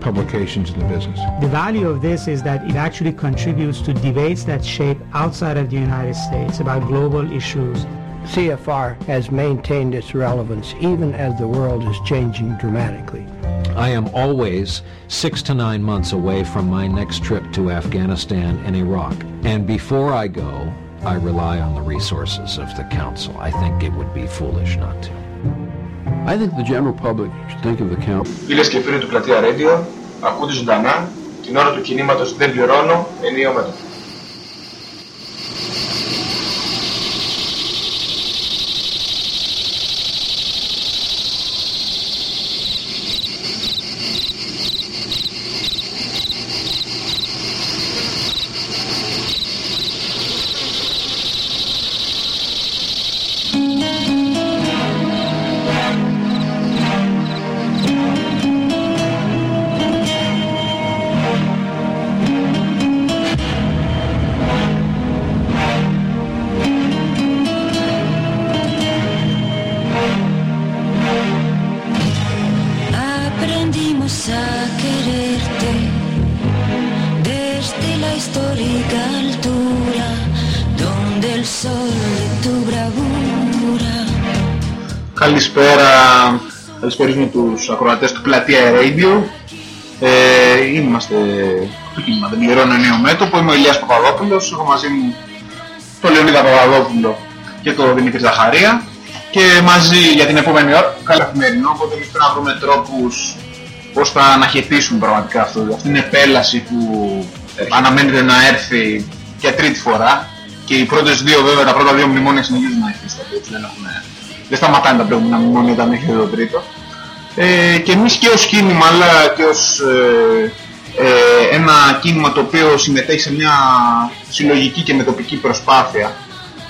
publications in the business. The value of this is that it actually contributes to debates that shape outside of the United States about global issues. CFR has maintained its relevance even as the world is changing dramatically. I am always six to nine months away from my next trip to Afghanistan and Iraq. And before I go, I rely on the resources of the Council. I think it would be foolish not to. I think the general public should think of the Council. Φίλες και φίλοι του Πλατεία Radio, ακούτε ζωντανά την ώρα του κινήματος «Δεν πληρώνω, ενίο μέτωπο». Τους ακροατές του Πλατεία Radio. Ε, είμαστε το κίνημα «Δεν πληρώνω ενίο μέτωπο». Είμαι ο Ηλίας Παπαδόπουλος, έχω μαζί μου τον Λεωνίδα Παπαδόπουλο και τον Δημήτρη Ζαχαρία και μαζί για την επόμενη ώρα καθημερινό, οπότε εμείς πρέπει να βρούμε τρόπους πώς θα αναχαιτήσουμε πραγματικά αυτό. Αυτή είναι επέλαση που αναμένεται να έρθει για τρίτη φορά και οι πρώτες δύο βέβαια, τα πρώτα δύο μνημόνια συνεχίζουν να υφίστανται, έτσι δεν έχουμε δεν σταματάνε τα προηγούμενα μνημόνια όταν έχει το τρίτο. Ε, και εμείς και ως κίνημα αλλά και ως ε, ε, ένα κίνημα το οποίο συμμετέχει σε μια συλλογική και μετοπική προσπάθεια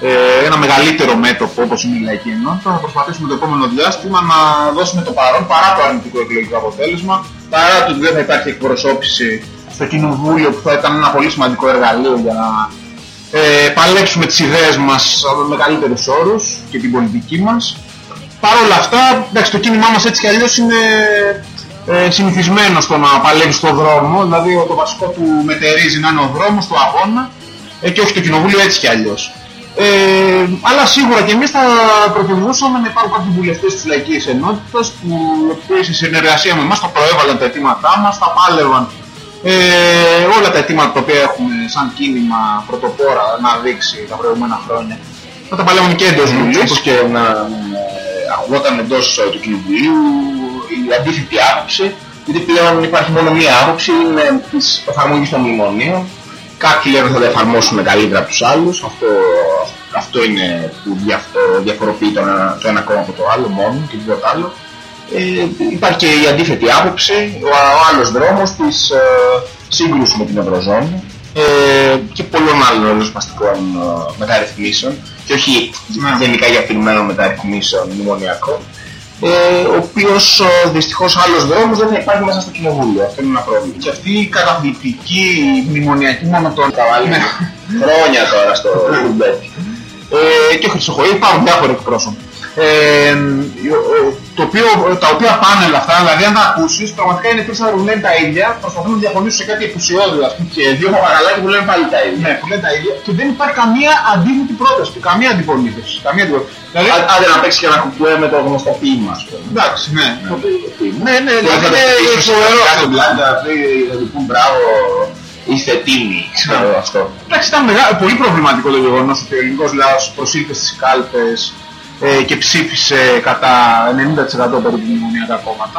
ε, ένα μεγαλύτερο μέτωπο όπως είναι η Λαϊκή Ενότητα θα προσπαθήσουμε το επόμενο διάστημα να δώσουμε το παρόν παρά το αρνητικό εκλογικό αποτέλεσμα παρά το ότι δεν θα υπάρχει εκπροσώπηση στο κοινοβούλιο που θα ήταν ένα πολύ σημαντικό εργαλείο για να ε, παλέψουμε τις ιδέες μας με καλύτερους όρους και την πολιτική μας. Παρ' όλα αυτά, εντάξει, το κίνημά μας έτσι κι αλλιώς είναι ε, συνηθισμένο στο να παλεύεις στον δρόμο, δηλαδή το βασικό του μετερίζει να είναι ο δρόμος του αγώνα ε, και όχι το κοινοβούλιο έτσι κι αλλιώς. Ε, αλλά σίγουρα και εμείς θα προτιμούσαμε να υπάρχουν κάποιοι βουλευτές της Λαϊκής Ενότητας που επίσης σε συνεργασία με εμάς θα προέβαλαν τα αιτήματά μας, θα πάλευαν ε, όλα τα αιτήματα τα οποία έχουμε σαν κίνημα πρωτοπόρα να δείξει τα προηγούμενα χρόνια. Θα τα παλεύουμε και εντός Βουλής. Όπως και να ε, ακουγόταν εντός ε, του Κοινοβουλίου η αντίθετη άποψη, γιατί πλέον υπάρχει μόνο μία άποψη, είναι της εφαρμογής των μνημονίων. Κάποιοι λένε ότι θα τα εφαρμόσουμε καλύτερα από τους άλλους, αυτό, αυτό είναι που διαφο- διαφοροποιεί το ένα, το ένα κόμμα από το άλλο μόνο και τίποτα άλλο. Ε, υπάρχει και η αντίθετη άποψη, ο, ο άλλος δρόμος της ε, σύγκρουσης με την Ευρωζώνη ε, και πολλών άλλων ριζοσπαστικών ε, μεταρρυθμίσεων και όχι γενικά για αφηρημένων μεταρρυθμίσεων μνημονιακών ε, ο οποίος ε, δυστυχώς άλλος δρόμος δεν θα υπάρχει μέσα στο κοινοβούλιο. Αυτό είναι ένα πρόβλημα. Και αυτή η καταπληκτική μνημονιακή μονοτόνια. Ναι. Χρόνια τώρα στο κουμπέτι. ε, και Χρυσοχοή υπάρχουν διάφοροι εκπρόσωποι. Ε, ο- το οποίο, τα οποία πάνελ αυτά, δηλαδή αν τα ακούσεις, πραγματικά είναι τρεις που λένε τα ίδια, προσπαθούν να διαφωνήσουν σε κάτι επουσιώδη, ας πούμε, Και δύο παπαγαλάκια που λένε πάλι τα ίδια. ναι, που λένε τα ίδια, και δεν υπάρχει καμία αντίθετη πρόταση, του, καμία αντιπολίτευση. Καμία αντιπολίτευση. Δηλαδή, Α- Άντε να παίξει και ένα κουμπέ με το γνωστό ποίημα, ας πούμε. εντάξει, ναι. Ναι, ναι, δηλαδή δηλαδή είναι είναι φοβερό φοβερό αυτό. αυτό. Δηλαδή αυτοί θα του πούν μπράβο, είστε τίμοι, ξέρω αυτό. Εντάξει, ήταν μεγα... πολύ προβληματικό το γεγονός ότι ο ελληνικός λαός προσήλθε στις κάλπες ε, και ψήφισε κατά 90% περίπου μνημονιακά κόμματα.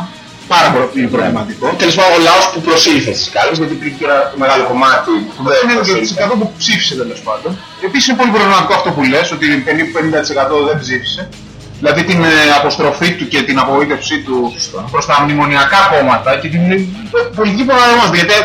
Πάρα πολύ προβληματικό. Τέλος πάντων, ο λαός που προσήλθε στις κάλπες, γιατί υπήρχε και ένα μεγάλο κομμάτι που δεν Είναι προσήλθε. το 10% που ψήφισε τέλος πάντων. Επίσης είναι πολύ προβληματικό αυτό που λες, ότι περίπου 50% δεν ψήφισε. Δηλαδή την ε, αποστροφή του και την απογοήτευσή του προς τα μνημονιακά κόμματα και την ε, πολιτική που αναλαμβάνεται. Γιατί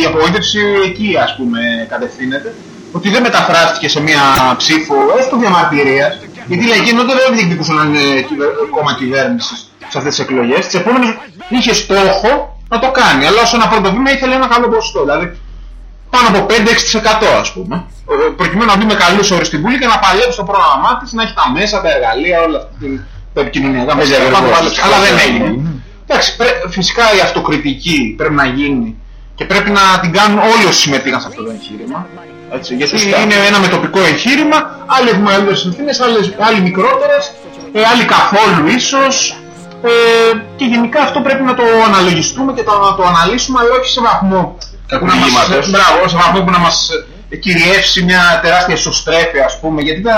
η απογοήτευση εκεί ας πούμε κατευθύνεται. Ότι δεν μεταφράστηκε σε μια ψήφο έστω διαμαρτυρίας. Γιατί η λαϊκή ενότητα δεν διεκδικούσε να είναι κυβε- κόμμα κυβέρνησης σε αυτές τις εκλογές. Τις επόμενες είχε στόχο να το κάνει. Αλλά ως ένα πρώτο βήμα ήθελε ένα καλό ποσοστό. Δηλαδή πάνω από 5-6% ας πούμε. Ε, Προκειμένου να μπει με καλούς όρους στην Βουλή και να παλέψει το πρόγραμμά της, να έχει τα μέσα, τα εργαλεία, όλα αυτά την- τα επικοινωνιακά μέσα. ακριβώς. Πάνω, παλέψει. Αλλά δεν έγινε. Εντάξει, πρέ- φυσικά η αυτοκριτική πρέπει να γίνει και πρέπει να την κάνουν όλοι όσοι συμμετείχαν σε αυτό το εγχείρημα. Έτσι, γιατί Σωστά. είναι ένα μετοπικό εγχείρημα, άλλοι έχουν μεγαλύτερες ευθύνες, άλλες- άλλοι μικρότερες, ε, άλλοι καθόλου ίσως. Ε, και γενικά αυτό πρέπει να το αναλογιστούμε και το, να το αναλύσουμε, αλλά όχι σε βαθμό που να μας, Κακουργήματος. μπράβο, σε βαθμό που να μας ε, κυριεύσει μια τεράστια ισοστρέφεια, ας πούμε, γιατί τα,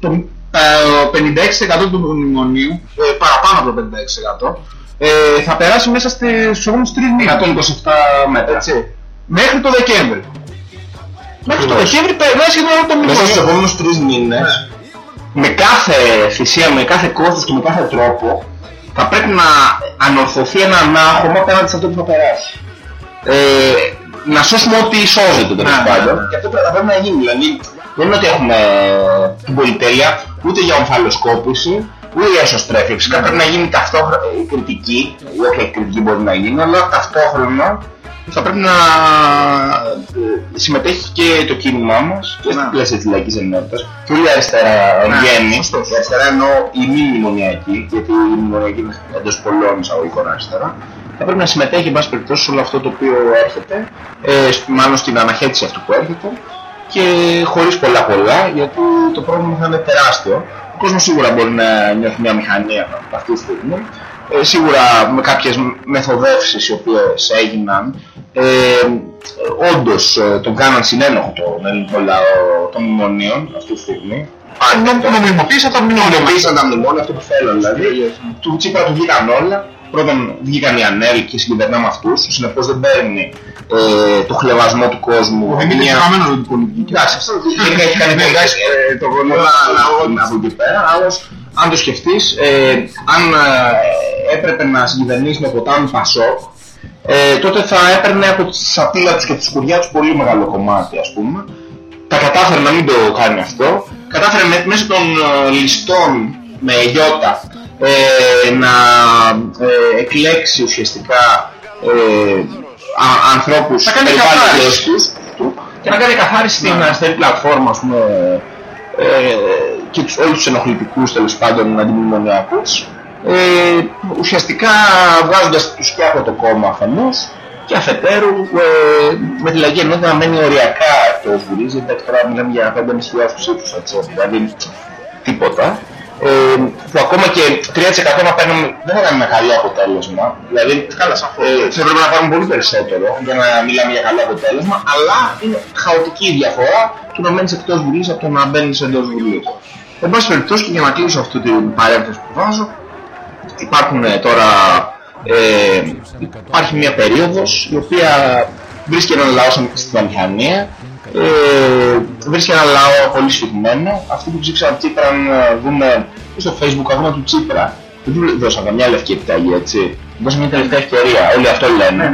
το, τα 56% του μνημονίου, ε, παραπάνω από το 56%, ε, θα περάσει μέσα στη- στους επόμενους τρεις μήνες. 127 μέτρα. Έτσι. Μέχρι το Δεκέμβρη. Μέχρι το Ακριβώς. Δεκέμβρη περάσει σχεδόν όλο το Μέσα στους μνημόνιο. επόμενους τρεις μήνες, με κάθε θυσία, με κάθε κόστος και με κάθε τρόπο, θα πρέπει να ανορθωθεί ένα ανάγχωμα απέναντι σε αυτό που θα περάσει. Ε, να σώσουμε ό,τι σώζεται τέλος Ναι, πάντων. ναι, ναι. Και αυτό πρέπει- θα πρέπει να γίνει. Δηλαδή, δεν είναι ότι έχουμε την πολυτέλεια ούτε για ομφαλοσκόπηση, ούτε για εσωστρέφεια. Φυσικά πρέπει να γίνει ταυτόχρονα η κριτική, η όποια κριτική μπορεί να γίνει, αλλά ταυτόχρονα θα πρέπει να ε, συμμετέχει και το κίνημά μας και στα Ναι. πλαίσια της λαϊκής ενότητας και όλη η αριστερά εν Ναι, γέννη. σωστός. Η αριστερά εννοώ η μη μνημονιακή, γιατί η μνημονιακή είναι εντός πολλών εισαγωγικών αριστερά. Θα πρέπει να συμμετέχει, εν πάση περιπτώσει, σε όλο αυτό το οποίο έρχεται, ε, σ- μάλλον στην αναχέτηση αυτού που έρχεται και χωρίς πολλά πολλά, γιατί το πρόβλημα θα είναι τεράστιο. Ο κόσμος σίγουρα μπορεί να νιώθει μια μηχανία αυτή τη στιγμή. Ε, σίγουρα με κάποιες μεθοδεύσεις οι οποίες έγιναν ε, όντως ε, τον κάναν συνένοχο τον ελληνικό λαό των μνημονίων αυτή τη στιγμή. Νομ- Νομιμοποίησαν τα μνημόνια. Νομιμοποίησαν τα μνημόνια, αυτό που θέλω δηλαδή. Του Τσίπρα του βγήκαν όλα. Πρώτον βγήκαν οι ανέλ και συγκυβερνάμε αυτούς, συνεπώς δεν παίρνει ε, το χλεβασμό του κόσμου. Ο Δημήτρης Μια- χαμένος με την πολιτική. Εντάξει, αυτό δεν έχει κάνει πολλά ε, το πολλά από εκεί πέρα. Όμως, αν το σκεφτείς, ε, αν ε, έπρεπε να συγκυβερνήσεις με ποτάμι Πασόκ, ε, τότε θα έπαιρνε από τη σαπίλα τους και τη σκουριά τους πολύ μεγάλο κομμάτι, ας πούμε. Τα κατάφερε να μην το κάνει αυτό. Κατάφερε με- μέσω των ε, ληστών με γιώτα ε, να ε, εκλέξει ουσιαστικά ε, α, ανθρώπους Να κάνει περιβάλλοντες καθάριση. τους. Του και να κάνει καθάριση στην αριστερή πλατφόρμα ας πούμε, ε, και τους, όλους τους ενοχλητικούς τέλος πάντων αντιμνημονιακούς. Ε, ουσιαστικά βγάζοντας τους και από το κόμμα αφενός και αφετέρου ε, με τη λαϊκή ενότητα να μένει οριακά εκτός βουλής γιατί τώρα μιλάμε για 5.500 ψήφους έτσι, δηλαδή τίποτα ε, που ακόμα και 3% να παίρνουν δεν θα ήταν ένα καλό αποτέλεσμα. Δηλαδή, καλά, ε, θα έπρεπε να πάρουν πολύ περισσότερο για να μιλάμε για καλό αποτέλεσμα, αλλά είναι χαοτική η διαφορά του να μένεις εκτός βουλής από το να μπαίνεις εντός βουλής. Εν πάση περιπτώσει, και για να κλείσω αυτή την παρένθεση που βάζω, υπάρχουν ε, τώρα ε, υπάρχει μια περίοδος η οποία βρίσκει έναν λαός στην- στην αμηχανία ε, βρίσκει ένα λαό πολύ σφιγμένο. Αυτοί που ψήφισαν Τσίπρα αν ε, δούμε στο facebook αγώνα του Τσίπρα. Δεν του δώσαν καμιά λευκή επιταγή έτσι. Δώσαν μια τελευταία ευκαιρία. Όλοι αυτό λένε.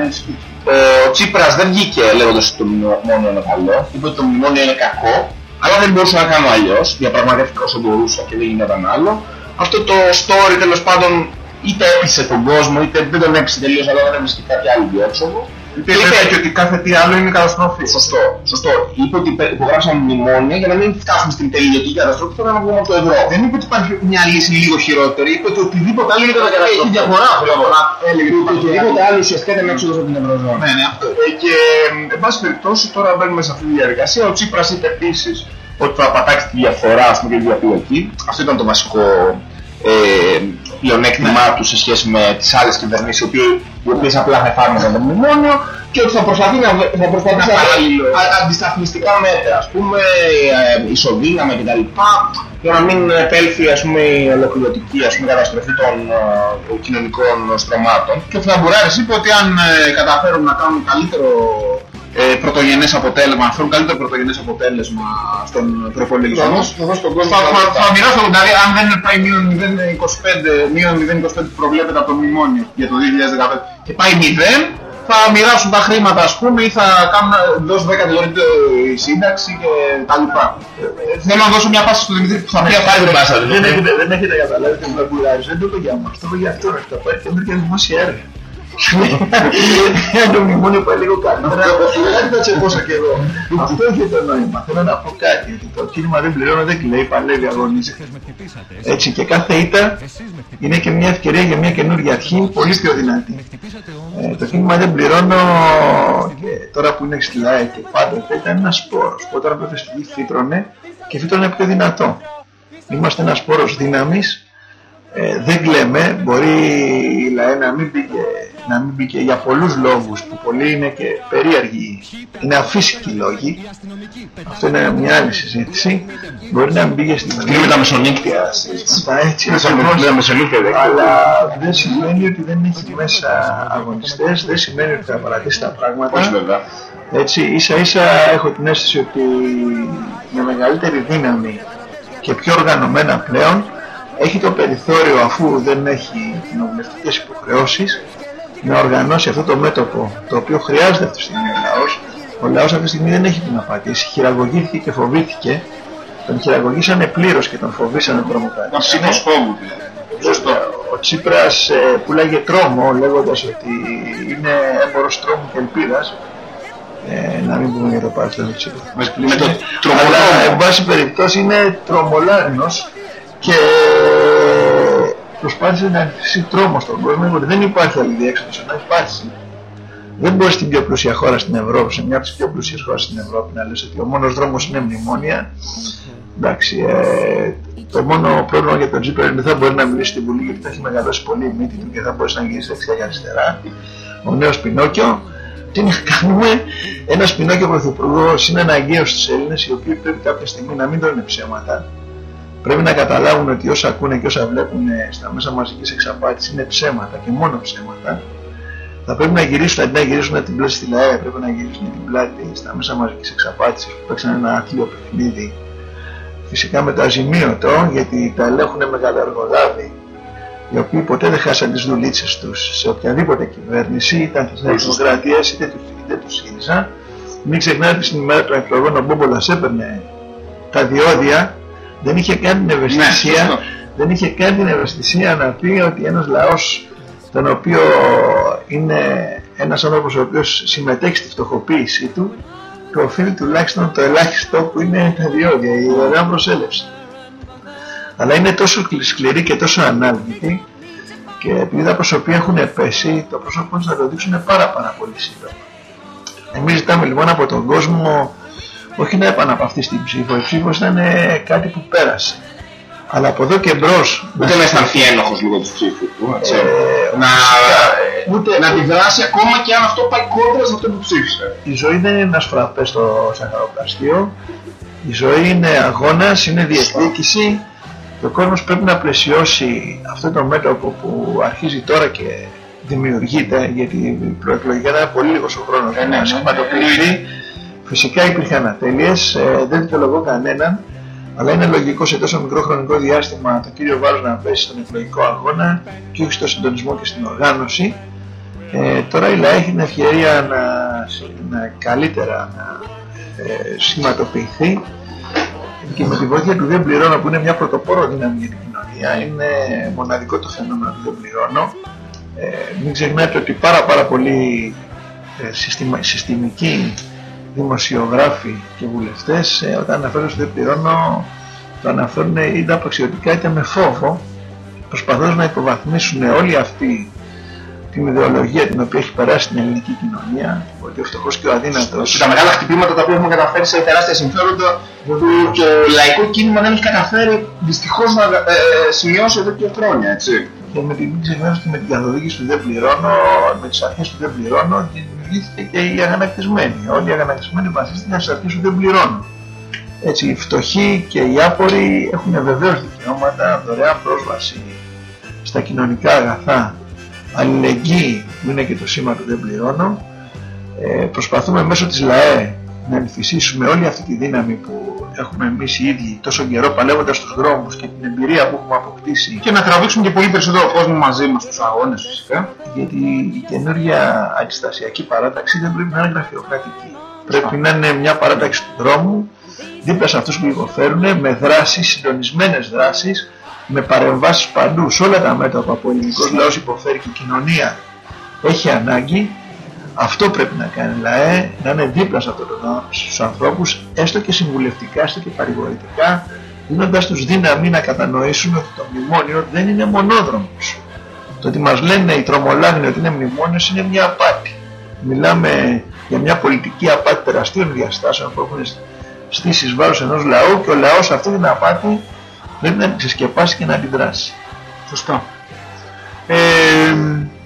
Ε, ο Τσίπρας δεν βγήκε λέγοντας ότι το μνημόνιο είναι καλό. Είπε ότι το μνημόνιο είναι κακό αλλά δεν μπορούσα να κάνω αλλιώς. Διαπραγματεύτηκα όσο μπορούσα και δεν γινόταν άλλο. Αυτό το story τέλος πάντων είτε έπεισε τον κόσμο είτε δεν τον έπεισε τελείως αλλά δεν έβρισκε κάποια άλλη διόξοδο Είπε και ότι κάθε τι άλλο είναι καταστροφή. Σωστό, σωστό. Είπε ότι υπε- υπογράψαμε μνημόνια για να μην φτάσουμε στην τελειωτική καταστροφή και να βγούμε από το ευρώ. Δεν είπε ότι υπάρχει μια λύση λίγο χειρότερη, είπε ότι οτιδήποτε άλλο είναι Έχει καταστροφή. διαφορά Θέλω να έλεγε Είπε ότι οτιδήποτε άλλο ουσιαστικά ήταν έξοδος από την Ευρωζώνη. Ναι, ναι, αυτό. Ε, και ε, εν πάση περιπτώσει τώρα μπαίνουμε σε αυτή τη διαδικασία. Ο Τσίπρας είπε επίσης ότι θα πατάξει τη διαφορά ας πούμε, και τη διαπλοκή. Αυτό ήταν το βασικό ε, πλεονέκτημά του σε σχέση με τις άλλες κυβερνήσεις οι οποίες, οι οποίες απλά θα εφάρμοζαν το μνημόνιο και ότι θα προσπαθεί να, βε- θα προσπαθήσει Να να παράλληλο. α- αντισταθμιστικά μέτρα, ας πούμε, ε, ισοδύναμα κτλ. για να μην επέλθει ας πούμε, η ολοκληρωτική ας πούμε, καταστροφή των ε, κοινωνικών στρωμάτων. Και ο Φλαμπουράρης είπε ότι αν ε, καταφέρουν να κάνουν καλύτερο ε, πρωτογενές αποτέλεσμα, να φέρουν καλύτερο πρωτογενές αποτέλεσμα στον προπολογισμό, Θα δώσει τον κόσμο θα, τα θα, λεφτά. θα μοιράσω δηλαδή αν δεν πάει μείον 0,25 μείον 0,25 που προβλέπεται από το μνημόνιο για το 2015 και πάει 0 θα μοιράσουν τα χρήματα ας πούμε ή θα κάνουν δώσουν 10 δολάρια η σύνταξη και τα λοιπά. Ε, ε, Θέλω να δώσω μια πάση στον Δημήτρη που θα πει πάρει την πάσα, δεν έχετε, δεν έχετε καταλάβει τον Φλαμπουράρης, δεν το είπε για μας, το είπε για αυτό, το πάει και για δημόσια έργα. Το μνημόνιο πάει λίγο καλύτερα. Δεν σε πόσο καιρό. Αυτό έχει το νόημα. Θέλω να πω κάτι. Ότι το κίνημα δεν πληρώνω, δεν κλαίει, παλεύει, αγωνίζεται. Έτσι και κάθε ήττα είναι και μια ευκαιρία για μια καινούργια αρχή πολύ πιο δυνατή. Ε, το κίνημα δεν πληρώνω και τώρα που είναι στη ΛΑΕ και πάντοτε ήταν ένας σπόρος που όταν έπρεπε στη γη φύτρωνε και φύτρωνε πιο δυνατό. Είμαστε ένας σπόρος δύναμης ε, δεν κλαίμε, μπορεί η ΛΑΕ να μην μπήκε, να μην μπήκε για πολλούς λόγους που πολλοί είναι και περίεργοι, είναι αφύσικοι λόγοι. Αυτό είναι μια άλλη συζήτηση. Μπορεί να μην μπήκε στην Είναι με τα μεσονύκτια. Στα έτσι Με τα μεσονύκτια δεν αλλά δεν σημαίνει ότι δεν έχει μέσα αγωνιστές, δεν σημαίνει ότι θα παρατήσει τα πράγματα. Όχι βέβαια. Έτσι, ίσα ίσα έχω την αίσθηση ότι με μεγαλύτερη δύναμη και πιο οργανωμένα πλέον έχει το περιθώριο αφού δεν έχει κοινοβουλευτικές υποχρεώσεις να οργανώσει αυτό το μέτωπο το οποίο χρειάζεται αυτή τη στιγμή ο λαός. Ο λαός αυτή τη στιγμή δεν έχει τι να πατήσει. Χειραγωγήθηκε και φοβήθηκε. Τον χειραγωγήσανε πλήρως και τον φοβήσανε Να τρομοκρατήσανε. ψήφος φόβου. Σωστό. Ο Τσίπρας ε, πουλάγε τρόμο λέγοντας ότι είναι έμπορος τρόμου και ελπίδας. Ε, να μην πούμε για το παρελθόν του Τσίπρα. Με- με το Αλλά τρομολόγο. εν πάση περιπτώσει είναι τρομολάρινος και προσπάθησε να αφήσει τρόμο στον κόσμο ότι δεν υπάρχει άλλη διέξοδος ενώ υπάρχει. Δεν μπορείς στην πιο πλούσια χώρα στην Ευρώπη, σε μια από τις πιο πλούσιες χώρες στην Ευρώπη να λες ότι ο μόνος δρόμος είναι μνημόνια. Εντάξει, ε, το μόνο πρόβλημα για τον Τζίπρα είναι ότι δεν θα μπορεί να μιλήσει στην Βουλή γιατί θα έχει μεγαλώσει πολύ η μύτη του και θα μπορέσει να γυρίσει δεξιά και αριστερά. Ο νέος Πινόκιο. Τι να κάνουμε, ένας Πινόκιο πρωθυπουργός είναι αναγκαίος στους Έλληνες οι οποίοι πρέπει κάποια στιγμή να μην τρώνε ψέματα. Πρέπει να καταλάβουν ότι όσα ακούνε και όσα βλέπουν στα μέσα μαζικής εξαπάτησης είναι ψέματα και μόνο ψέματα. Θα πρέπει να γυρίσουν, αντί να γυρίσουν την πλάτη στη ΛΑΕ, πρέπει να γυρίσουν την πλάτη στα μέσα μαζικής εξαπάτησης που παίξαν ένα άθλιο παιχνίδι. Φυσικά με το αζημίωτο, γιατί τα ελέγχουν μεγαλοεργολάβοι, οι οποίοι ποτέ δεν χάσαν τις δουλίτσες τους σε οποιαδήποτε κυβέρνηση, ήταν της Νέας Δημοκρατίας είτε τους, είτε τους ΣΥΡΙΖΑ. Μην ξεχνάτε ότι στην ημέρα των εκλογών ο Μπόμπολας έπαιρνε τα διόδια, δεν είχε καν την ευαισθησία, σωστό. δεν είχε καν την ευαισθησία να πει ότι ένας λαός τον οποίο είναι ένας άνθρωπος ο οποίος συμμετέχει στη φτωχοποίησή του του οφείλει τουλάχιστον το ελάχιστο που είναι τα διόδια, η ωραία προσέλευση. Αλλά είναι τόσο σκληρή και τόσο ανάλγητη και επειδή τα προσωπία έχουν πέσει, το πρόσωπό τους θα το δείξουν πάρα πάρα πολύ σύντομα. Εμείς ζητάμε λοιπόν από τον κόσμο όχι να επαναπαυτεί την ψήφο, η ψήφος ήταν ε, κάτι που πέρασε. Αλλά από εδώ και μπρος Ούτε να αισθανθεί ένοχος λίγο του ψήφου του. έτσι. Ε, Να, ούτε- να αντιδράσει ακόμα και αν αυτό πάει κόντρα σε αυτό που ψήφισε. η ζωή δεν είναι ένας φραπές στο σαχαροπλαστείο. Η ζωή είναι αγώνας, είναι διεκδίκηση και ο κόσμος πρέπει να πλαισιώσει αυτό το μέτωπο που αρχίζει τώρα και δημιουργείται γιατί η προεκλογική ήταν πολύ λίγος ο χρόνος Ε, ναι, να ναι, σχηματοποιηθεί. Φυσικά υπήρχαν ατέλειες, ε, δεν δικαιολογώ κανέναν αλλά είναι λογικό σε τόσο μικρό χρονικό διάστημα το κύριο βάρος να πέσει στον εκλογικό αγώνα και όχι στο συντονισμό και στην οργάνωση. Ε, τώρα η ΛΑΕ έχει την ευκαιρία να, να καλύτερα να ε, σχηματοποιηθεί και με τη βοήθεια του δεν πληρώνω που είναι μια πρωτοπόρο δύναμη για την κοινωνία είναι μοναδικό το φαινόμενο του δεν πληρώνω ε, μην ξεχνάτε ότι πάρα πάρα πολλοί ε, συστημα, συστημικοί δημοσιογράφοι και βουλευτές ε, όταν αναφέρουν στο δεν πληρώνω το αναφέρουν είτε απαξιωτικά είτε με φόβο προσπαθώντας να υποβαθμίσουν όλη αυτή την ιδεολογία την οποία έχει περάσει στην ελληνική κοινωνία ότι ο φτωχός και ο αδύνατος Τα μεγάλα χτυπήματα τα οποία έχουμε καταφέρει σε τεράστια συμφέροντα που το λαϊκό κίνημα δεν έχει καταφέρει δυστυχώς να ε, σημειώσει εδώ και χρόνια, έτσι. Και με την μην ξεχνάς ότι με την καθοδήγηση του δεν πληρώνω, με τις αρχές του δεν πληρώνω δημιουργήθηκε και η αγανακτισμένη. Όλοι οι αγανακτισμένοι βασίστηκαν στις αρχές του δεν πληρώνω. Έτσι, οι φτωχοί και οι άποροι έχουν βεβαίως δικαιώματα, δωρεάν πρόσβαση στα κοινωνικά αγαθά, αλληλεγγύη που είναι και το σήμα του δεν πληρώνω. Ε, προσπαθούμε μέσω της ΛΑΕ να εμφυσίσουμε όλη αυτή τη δύναμη που έχουμε εμείς οι ίδιοι τόσο καιρό παλεύοντας στους δρόμους και την εμπειρία που έχουμε αποκτήσει Και να τραβήξουμε και πολύ περισσότερο κόσμος μαζί μας στους αγώνες φυσικά. γιατί η καινούργια αντιστασιακή παράταξη δεν πρέπει να είναι γραφειοκρατική. Πρέπει να είναι μια παράταξη του δρόμου δίπλα σε αυτούς που υποφέρουν με δράσεις, συντονισμένες δράσεις με παρεμβάσεις παντού σε όλα τα μέτωπα που ο ελληνικός λαός υποφέρει και η κοινωνία έχει ανάγκη αυτό πρέπει να κάνει ΛΑΕ, να είναι δίπλα σε αυτόν τον στους ανθρώπους, έστω και συμβουλευτικά, έστω και παρηγορητικά, δίνοντας τους δύναμη να κατανοήσουν ότι το μνημόνιο δεν είναι μονόδρομος. Το ότι μας λένε οι τρομολάγνοι ότι είναι μνημόνιος είναι μια απάτη. Μιλάμε για μια πολιτική απάτη τεραστίων διαστάσεων που έχουν στήσει εις βάρος ενός λαού και ο λαός αυτή την απάτη πρέπει να την ξεσκεπάσει και να αντιδράσει. Σωστά. Ε,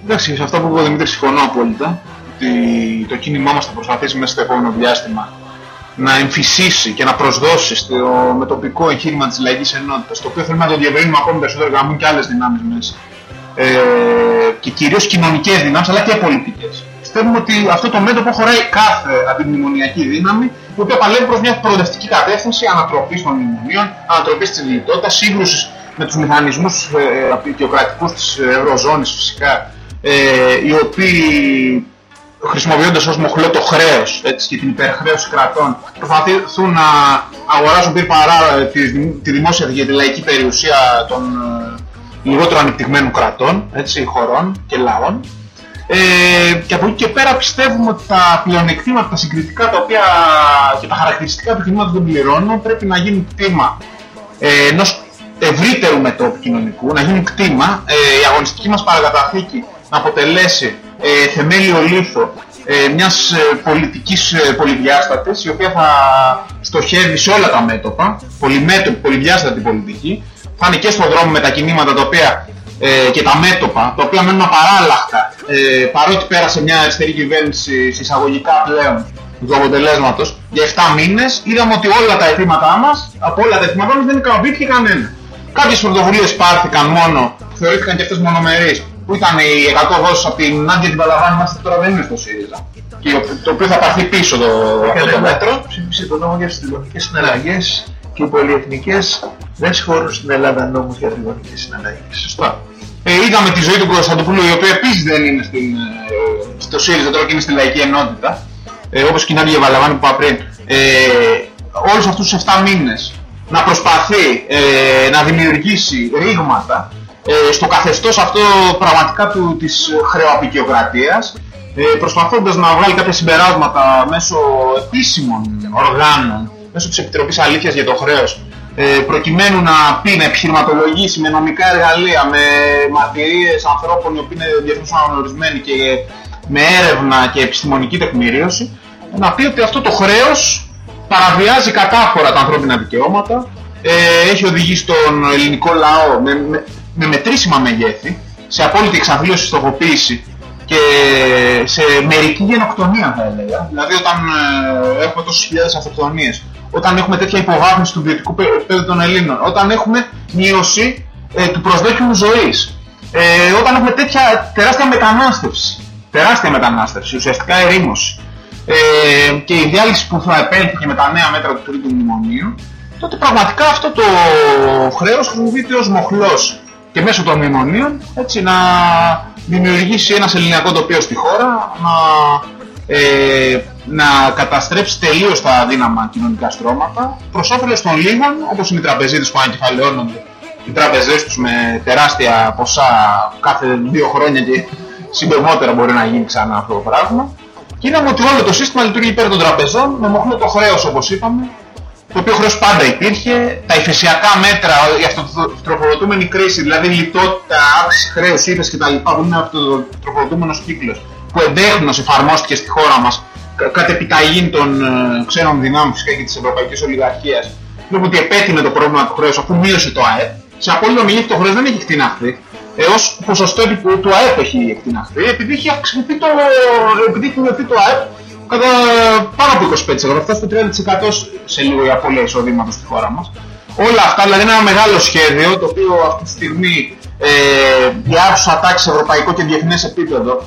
εντάξει, σε αυτά που είπε ο Δημήτρης συμφωνώ απόλυτα ότι το κίνημά μας θα προσπαθήσει μέσα στο επόμενο διάστημα να εμφυσίσει και να προσδώσει στο, με τοπικό εγχείρημα της λαϊκής ενότητας το οποίο θέλουμε να το διευρύνουμε ακόμη περισσότερο για να μπουν και άλλες δυνάμεις μέσα ε, και κυρίως κοινωνικές δυνάμεις αλλά και πολιτικές. Πιστεύουμε ότι αυτό το μέτωπο χωράει κάθε αντιμνημονιακή δύναμη η οποία παλεύει προς μια προοδευτική κατεύθυνση ανατροπής των μνημονίων, ανατροπής της λιτότητας, σύγκρουσης με τους μηχανισμούς ε, απεικιοκρατικούς της Ευρωζώνης φυσικά ε, οι οποίοι χρησιμοποιώντας ως μοχλό το χρέος έτσι, και την υπερχρέωση κρατών. Προσπαθούν να αγοράσουν πήρ παρά τη, τη δημόσια και τη λαϊκή περιουσία των ε, λιγότερο ανεπτυγμένων κρατών, έτσι, χωρών και λαών. Ε, και από εκεί και πέρα πιστεύουμε ότι τα πλεονεκτήματα, τα συγκριτικά τα οποία και τα χαρακτηριστικά του κινήματος δεν πληρώνουν πρέπει να γίνουν κτήμα ε, ενός ευρύτερου μετώπου κοινωνικού, να γίνουν κτήμα, ε, η αγωνιστική μας παρακαταθήκη να αποτελέσει ε, θεμέλιο λίθο ε, μιας ε, πολιτικής ε, πολυδιάστατης η οποία θα στοχεύει σε όλα τα μέτωπα, πολυμέτωπη, πολυδιάστατη πολιτική θα είναι και στον δρόμο με τα κινήματα τα οποία ε, και τα μέτωπα, τα οποία μένουν απαράλλαχτα ε, παρότι πέρασε μια αριστερή κυβέρνηση συσσαγωγικά πλέον του αποτελέσματος για 7 μήνες είδαμε ότι όλα τα αιτήματά μας, από όλα τα αιτήματά μας δεν ικανοποιήθηκε κανένα. Κάποιες πρωτοβουλίες πάρθηκαν μόνο, θεωρήθηκαν και αυτές μονομερείς, που ήταν οι 100 δόσεις από την Νάντια την Παλαβάνη μας τώρα δεν είναι στο ΣΥΡΙΖΑ. Και το οποίο θα πάρθει πίσω το, αυτό το μέτρο. Ψήφισε το νόμο για τις τηλεφωνικές συναλλαγές και οι πολυεθνικές δεν συγχωρούν στην Ελλάδα νόμους για τηλεφωνικές συναλλαγές. Σωστά. Ε, είδαμε τη ζωή του Κωνσταντοπούλου, η οποία επίσης δεν είναι στην, ε, στο ΣΥΡΙΖΑ, τώρα και είναι στη Λαϊκή Ενότητα, ε, όπως και η Νάντια Βαλαβάνη που είπα πριν. Ε, όλους αυτούς τους 7 μήνες να προσπαθεί ε, να δημιουργήσει ρήγματα ε, στο καθεστώς αυτό πραγματικά του, της χρεοαπικιοκρατίας ε, προσπαθώντας να βγάλει κάποια συμπεράσματα μέσω επίσημων οργάνων, μέσω της Επιτροπής Αλήθειας για το χρέος, ε, προκειμένου να πει, να επιχειρηματολογήσει με νομικά εργαλεία, με μαρτυρίες ανθρώπων οι οποίοι είναι διεθνώς αναγνωρισμένοι και με έρευνα και επιστημονική τεκμηρίωση, να πει ότι αυτό το χρέος παραβιάζει κατάφορα τα ανθρώπινα δικαιώματα, ε, έχει οδηγήσει τον ελληνικό λαό με, με, με μετρήσιμα μεγέθη, σε απόλυτη εξαθλίωση, στοχοποίηση και σε μερική γενοκτονία θα έλεγα. Δηλαδή όταν ε, έχουμε τόσες χιλιάδες αυτοκτονίες, όταν έχουμε τέτοια υποβάθμιση του βιωτικού επίπεδου των Ελλήνων, όταν έχουμε μείωση ε, του προσδόκιμου ζωής, ε, όταν έχουμε τέτοια τεράστια μετανάστευση, τεράστια μετανάστευση, ουσιαστικά ερήμωση, ε, και η διάλυση που θα επέλθει και με τα νέα μέτρα του τρίτου μνημονίου, τότε πραγματικά αυτό το χρέος χρησιμοποιείται ως μοχλός και μέσω των μνημονίων έτσι, να δημιουργήσει ένας ελληνικό τοπίο στη χώρα, να, ε, να καταστρέψει τελείως τα αδύναμα κοινωνικά στρώματα προς όφελος των λίγων, όπως είναι οι τραπεζίτες που ανακεφαλαιώνονται οι τράπεζές τους με τεράστια ποσά κάθε δύο χρόνια και συντομότερα μπορεί να γίνει ξανά αυτό το πράγμα. Και είδαμε ότι όλο το σύστημα λειτουργεί υπέρ των τραπεζών, με μοχλό το χρέος όπως είπαμε, το οποίος χρέος πάντα υπήρχε, τα υφεσιακά μέτρα, η αυτοτροφοδοτούμενη κρίση, δηλαδή λιτότητα, αύξηση χρέους, ύφεση κτλ. που είναι αυτοτροφοδοτούμενος κύκλος, που εντέχνως εφαρμόστηκε στη χώρα μας κατ' επιταγή των ε, ξένων δυνάμεων φυσικά και της ευρωπαϊκής ολιγαρχίας. Βλέπουμε ότι επέτεινε το πρόβλημα του χρέους αφού μείωσε το ΑΕΠ. Σε απόλυτο μεγέθη το χρέος δεν έχει εκτιναχθεί. Έως ποσοστό του, του ΑΕΠ έχει εκτιναχθεί, επειδή έχει αυξηθεί το, επειδή έχει μειωθεί το ΑΕΠ κατά πάνω από 25%, αυτά στο 30% σε λίγο η απώλεια εισοδήματος στη χώρα μας. Όλα αυτά, δηλαδή είναι ένα μεγάλο σχέδιο, το οποίο αυτή τη στιγμή ε, η άρχουσα τάξη σε ευρωπαϊκό και διεθνές επίπεδο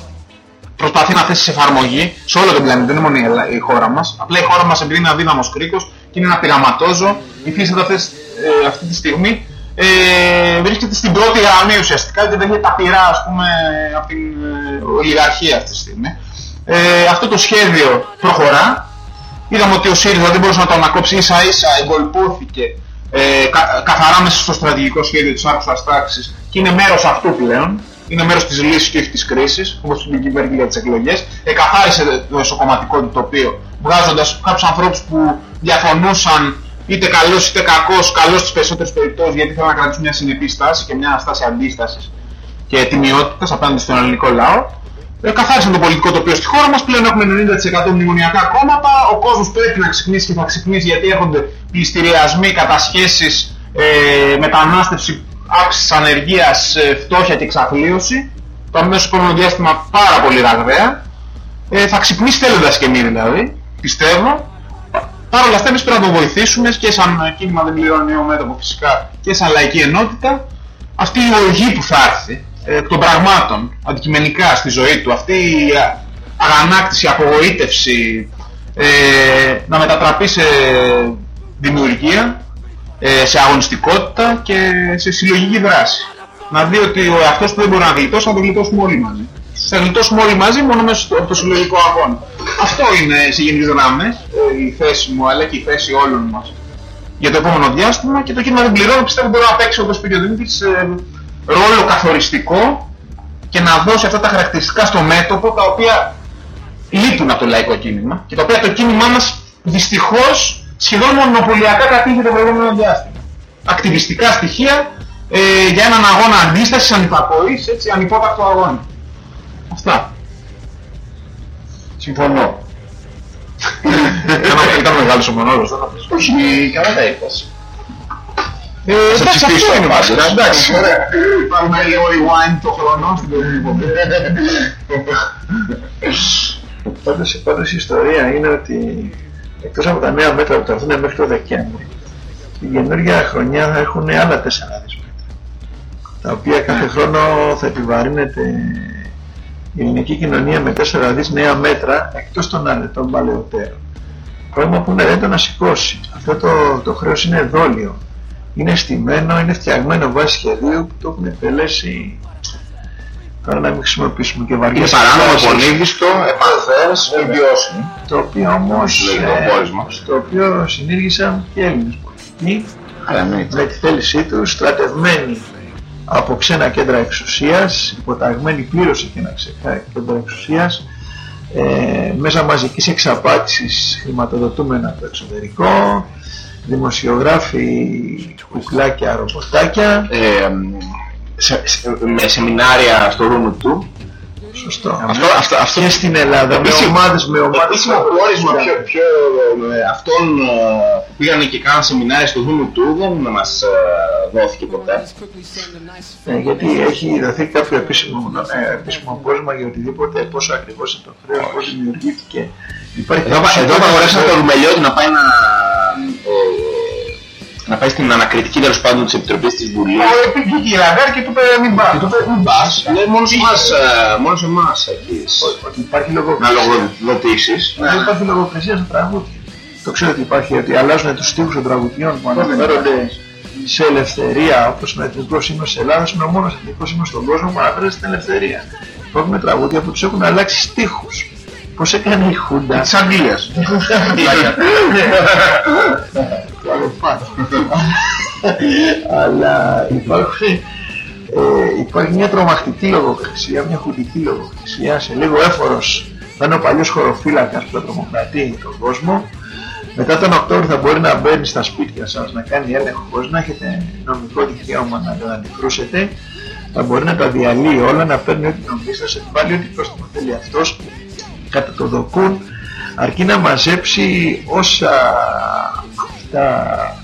προσπαθεί να θέσει σε εφαρμογή σε όλο τον πλανήτη, δεν είναι μόνο η χώρα μας. Απλά η χώρα μας επειδή είναι αδύναμος κρίκος και είναι ένα πειραματόζω, υφίσταται αυτές, ε, αυτή τη στιγμή ε, βρίσκεται στην πρώτη γραμμή ουσιαστικά και δεν έχει τα πειρά ας πούμε από την ε, ολιγαρχία αυτή τη στιγμή. Ε, αυτό το σχέδιο προχωρά. Είδαμε ότι ο ΣΥΡΙΖΑ δεν μπορούσε να το ανακόψει ίσα ίσα, εγκολπώθηκε ε, κα, καθαρά μέσα στο στρατηγικό σχέδιο της άρχουσας τάξης και είναι μέρος αυτού πλέον. είναι μέρος της λύσης και όχι της κρίσης, όπως είπε η κυβέρνηση για τις εκλογές. Εκαθάρισε το εσωκομματικό του τοπίο, βγάζοντας κάποιους ανθρώπους που διαφωνούσαν είτε καλός είτε κακός, καλός στις περισσότερες περιπτώσεις γιατί θέλουν να κρατήσουν μια συνεπή στάση και μια στάση αντίστασης και τιμιότητας απέναντι στον ελληνικό λαό. Ε, καθάρισαν το πολιτικό τοπίο στη χώρα μας, πλέον έχουμε 90% μνημονιακά κόμματα, ο κόσμος πρέπει να ξυπνήσει και θα ξυπνήσει γιατί έρχονται πληστηριασμοί, κατασχέσεις, ε, μετανάστευση, αύξηση ανεργίας, ε, φτώχεια και εξαθλίωση. Το αμέσως επόμενο διάστημα πάρα πολύ ραγδαία. Ε, θα ξυπνήσει θέλοντας και εμείς δηλαδή, πιστεύω. Παρ' όλα αυτά εμείς πρέπει να το βοηθήσουμε και σαν κίνημα δεν πληρώνει νέο μέτωπο φυσικά και σαν λαϊκή ενότητα. Αυτή η οργή που θα έρθει ε, εκ των πραγμάτων αντικειμενικά στη ζωή του, αυτή η α- αγανάκτηση, η απογοήτευση ε, να μετατραπεί σε δημιουργία, ε, σε αγωνιστικότητα και σε συλλογική δράση. Να δει ότι ο εαυτός που δεν μπορεί να γλιτώσει, θα το γλιτώσουμε όλοι μαζί. Θα γλιτώσουμε όλοι μαζί μόνο μέσα στο, από το συλλογικό αγώνα. Αυτό είναι σε γενικές γραμμές ε, η θέση μου, αλλά και η θέση όλων μας για το επόμενο διάστημα και το κίνημα δεν πληρώνω πιστεύω μπορεί να παίξει όπως είπε και ο Δημήτρης ε, ρόλο καθοριστικό και να δώσει αυτά τα χαρακτηριστικά στο μέτωπο τα οποία λείπουν από το λαϊκό κίνημα και τα οποία το κίνημά μας δυστυχώς σχεδόν μονοπωλιακά κατήχε το προηγούμενο διάστημα. Ακτιβιστικά στοιχεία ε, για έναν αγώνα αντίστασης, ανυπακοής, έτσι, ανυπότακτο αγώνα. Αυτά. Συμφωνώ. Ήταν- Ήταν μεγάλος ο μονόλογος, δεν θα πεις. Όχι, καλά τα είπες. Ε, Θα εντάξει, ψηφίσω αυτό είναι πάντως. βασικά. Εντάξει, ωραία. Πάμε λίγο rewind το χρόνο στην προηγούμενη εκπομπή. Πάντως, πάντως η ιστορία είναι ότι εκτός από τα νέα μέτρα που θα έρθουν μέχρι το Δεκέμβρη, η καινούργια χρονιά θα έχουν άλλα τέσσερα δις μέτρα, τα οποία κάθε χρόνο θα επιβαρύνεται η ελληνική κοινωνία με τέσσερα δις νέα μέτρα εκτός των αρετών παλαιότερων. Πρόβλημα που είναι δεν το να σηκώσει. Αυτό το, το χρέος είναι δόλιο. Είναι στημένο, είναι φτιαγμένο βάσει σχεδίου που το έχουν εκτελέσει τώρα να μην χρησιμοποιήσουμε και βαριές Είναι παράνομο, εκφράσεις πονίδιστο, επανθές, μη βιώσιμο. το οποίο όμως Συλλογικό ε, πόρισμα. στο οποίο συνήργησαν και Έλληνες πολιτικοί Αλλά εννοείται. με τη θέλησή τους στρατευμένοι από ξένα κέντρα εξουσίας υποταγμένοι πλήρως σε ένα ξεχά- κέντρα εξουσίας ε, μέσα μαζικής εξαπάτησης χρηματοδοτούμενα από το εξωτερικό δημοσιογράφοι κουκλάκια, ρομποτάκια Ε, σε, σε, με σεμινάρια στο ρούμο του. σωστό Αυτό, αυτό, αυτό και στην Ελλάδα με Επίσημο- ομάδες με ομάδες Επίσημο πόρισμα πιο, πιο ε, αυτών ε, που πήγαν και κάναν σεμινάρια στο Δήμο του δεν μας ε, δόθηκε ποτέ. Ε, γιατί έχει δοθεί κάποιο επίσημο, ε, επίσημο πόρισμα για οτιδήποτε, πόσο ακριβώς είναι το χρέος, πώς δημιουργήθηκε. Υπάρχει Εδώ, κάποιος εδώ άνθρωπος- απαγορεύσαν το Ρουμελιώτη να πάει να, ε, να πάει στην ανακριτική τέλος πάντων της Επιτροπής της Βουλής. Πήγε και η Λαγκάρ και του είπε μην πας. Και του είπε μην πας, λέει μόνος σε εμάς, ε, μόνος σε εμάς έχεις ότι υπάρχει να λογοκρισία. λογοδοτήσεις. Δεν υπάρχει λογοκρισία στα τραγούδια. Το ξέρω ότι υπάρχει, ότι αλλάζουν τους στίχους των τραγουδιών που αναφέρονται σε ελευθερία, όπως είναι ο εθνικός ύμνος της Ελλάδας, είναι ο μόνος εθνικός ύμνος στον κόσμο που αναφέρεται στην ελευθερία. Υπάρχουν τραγούδια που τους έχουν αλλάξει στίχους. Πώς έκανε η Χούντα; Της Αγγλίας. Το άλλο πάνω. Αλλά υπάρχει, ε, υπάρχει μια τρομακτική λογοκρισία, μια χουντική λογοκρισία, σε λίγο έφορος θα είναι ο παλιός χωροφύλακας που θα τρομοκρατεί τον κόσμο. Μετά τον Οκτώβριο θα μπορεί να μπαίνει στα σπίτια σας, να κάνει έλεγχο, χωρίς να έχετε νομικό δικαίωμα να τα αντικρούσετε. Θα μπορεί να τα διαλύει όλα, να παίρνει ό,τι νομίζει, να σε επιβάλλει ό,τι πρόστιμο θέλει αυτός κατά το δοκούν αρκεί να μαζέψει όσα αυτά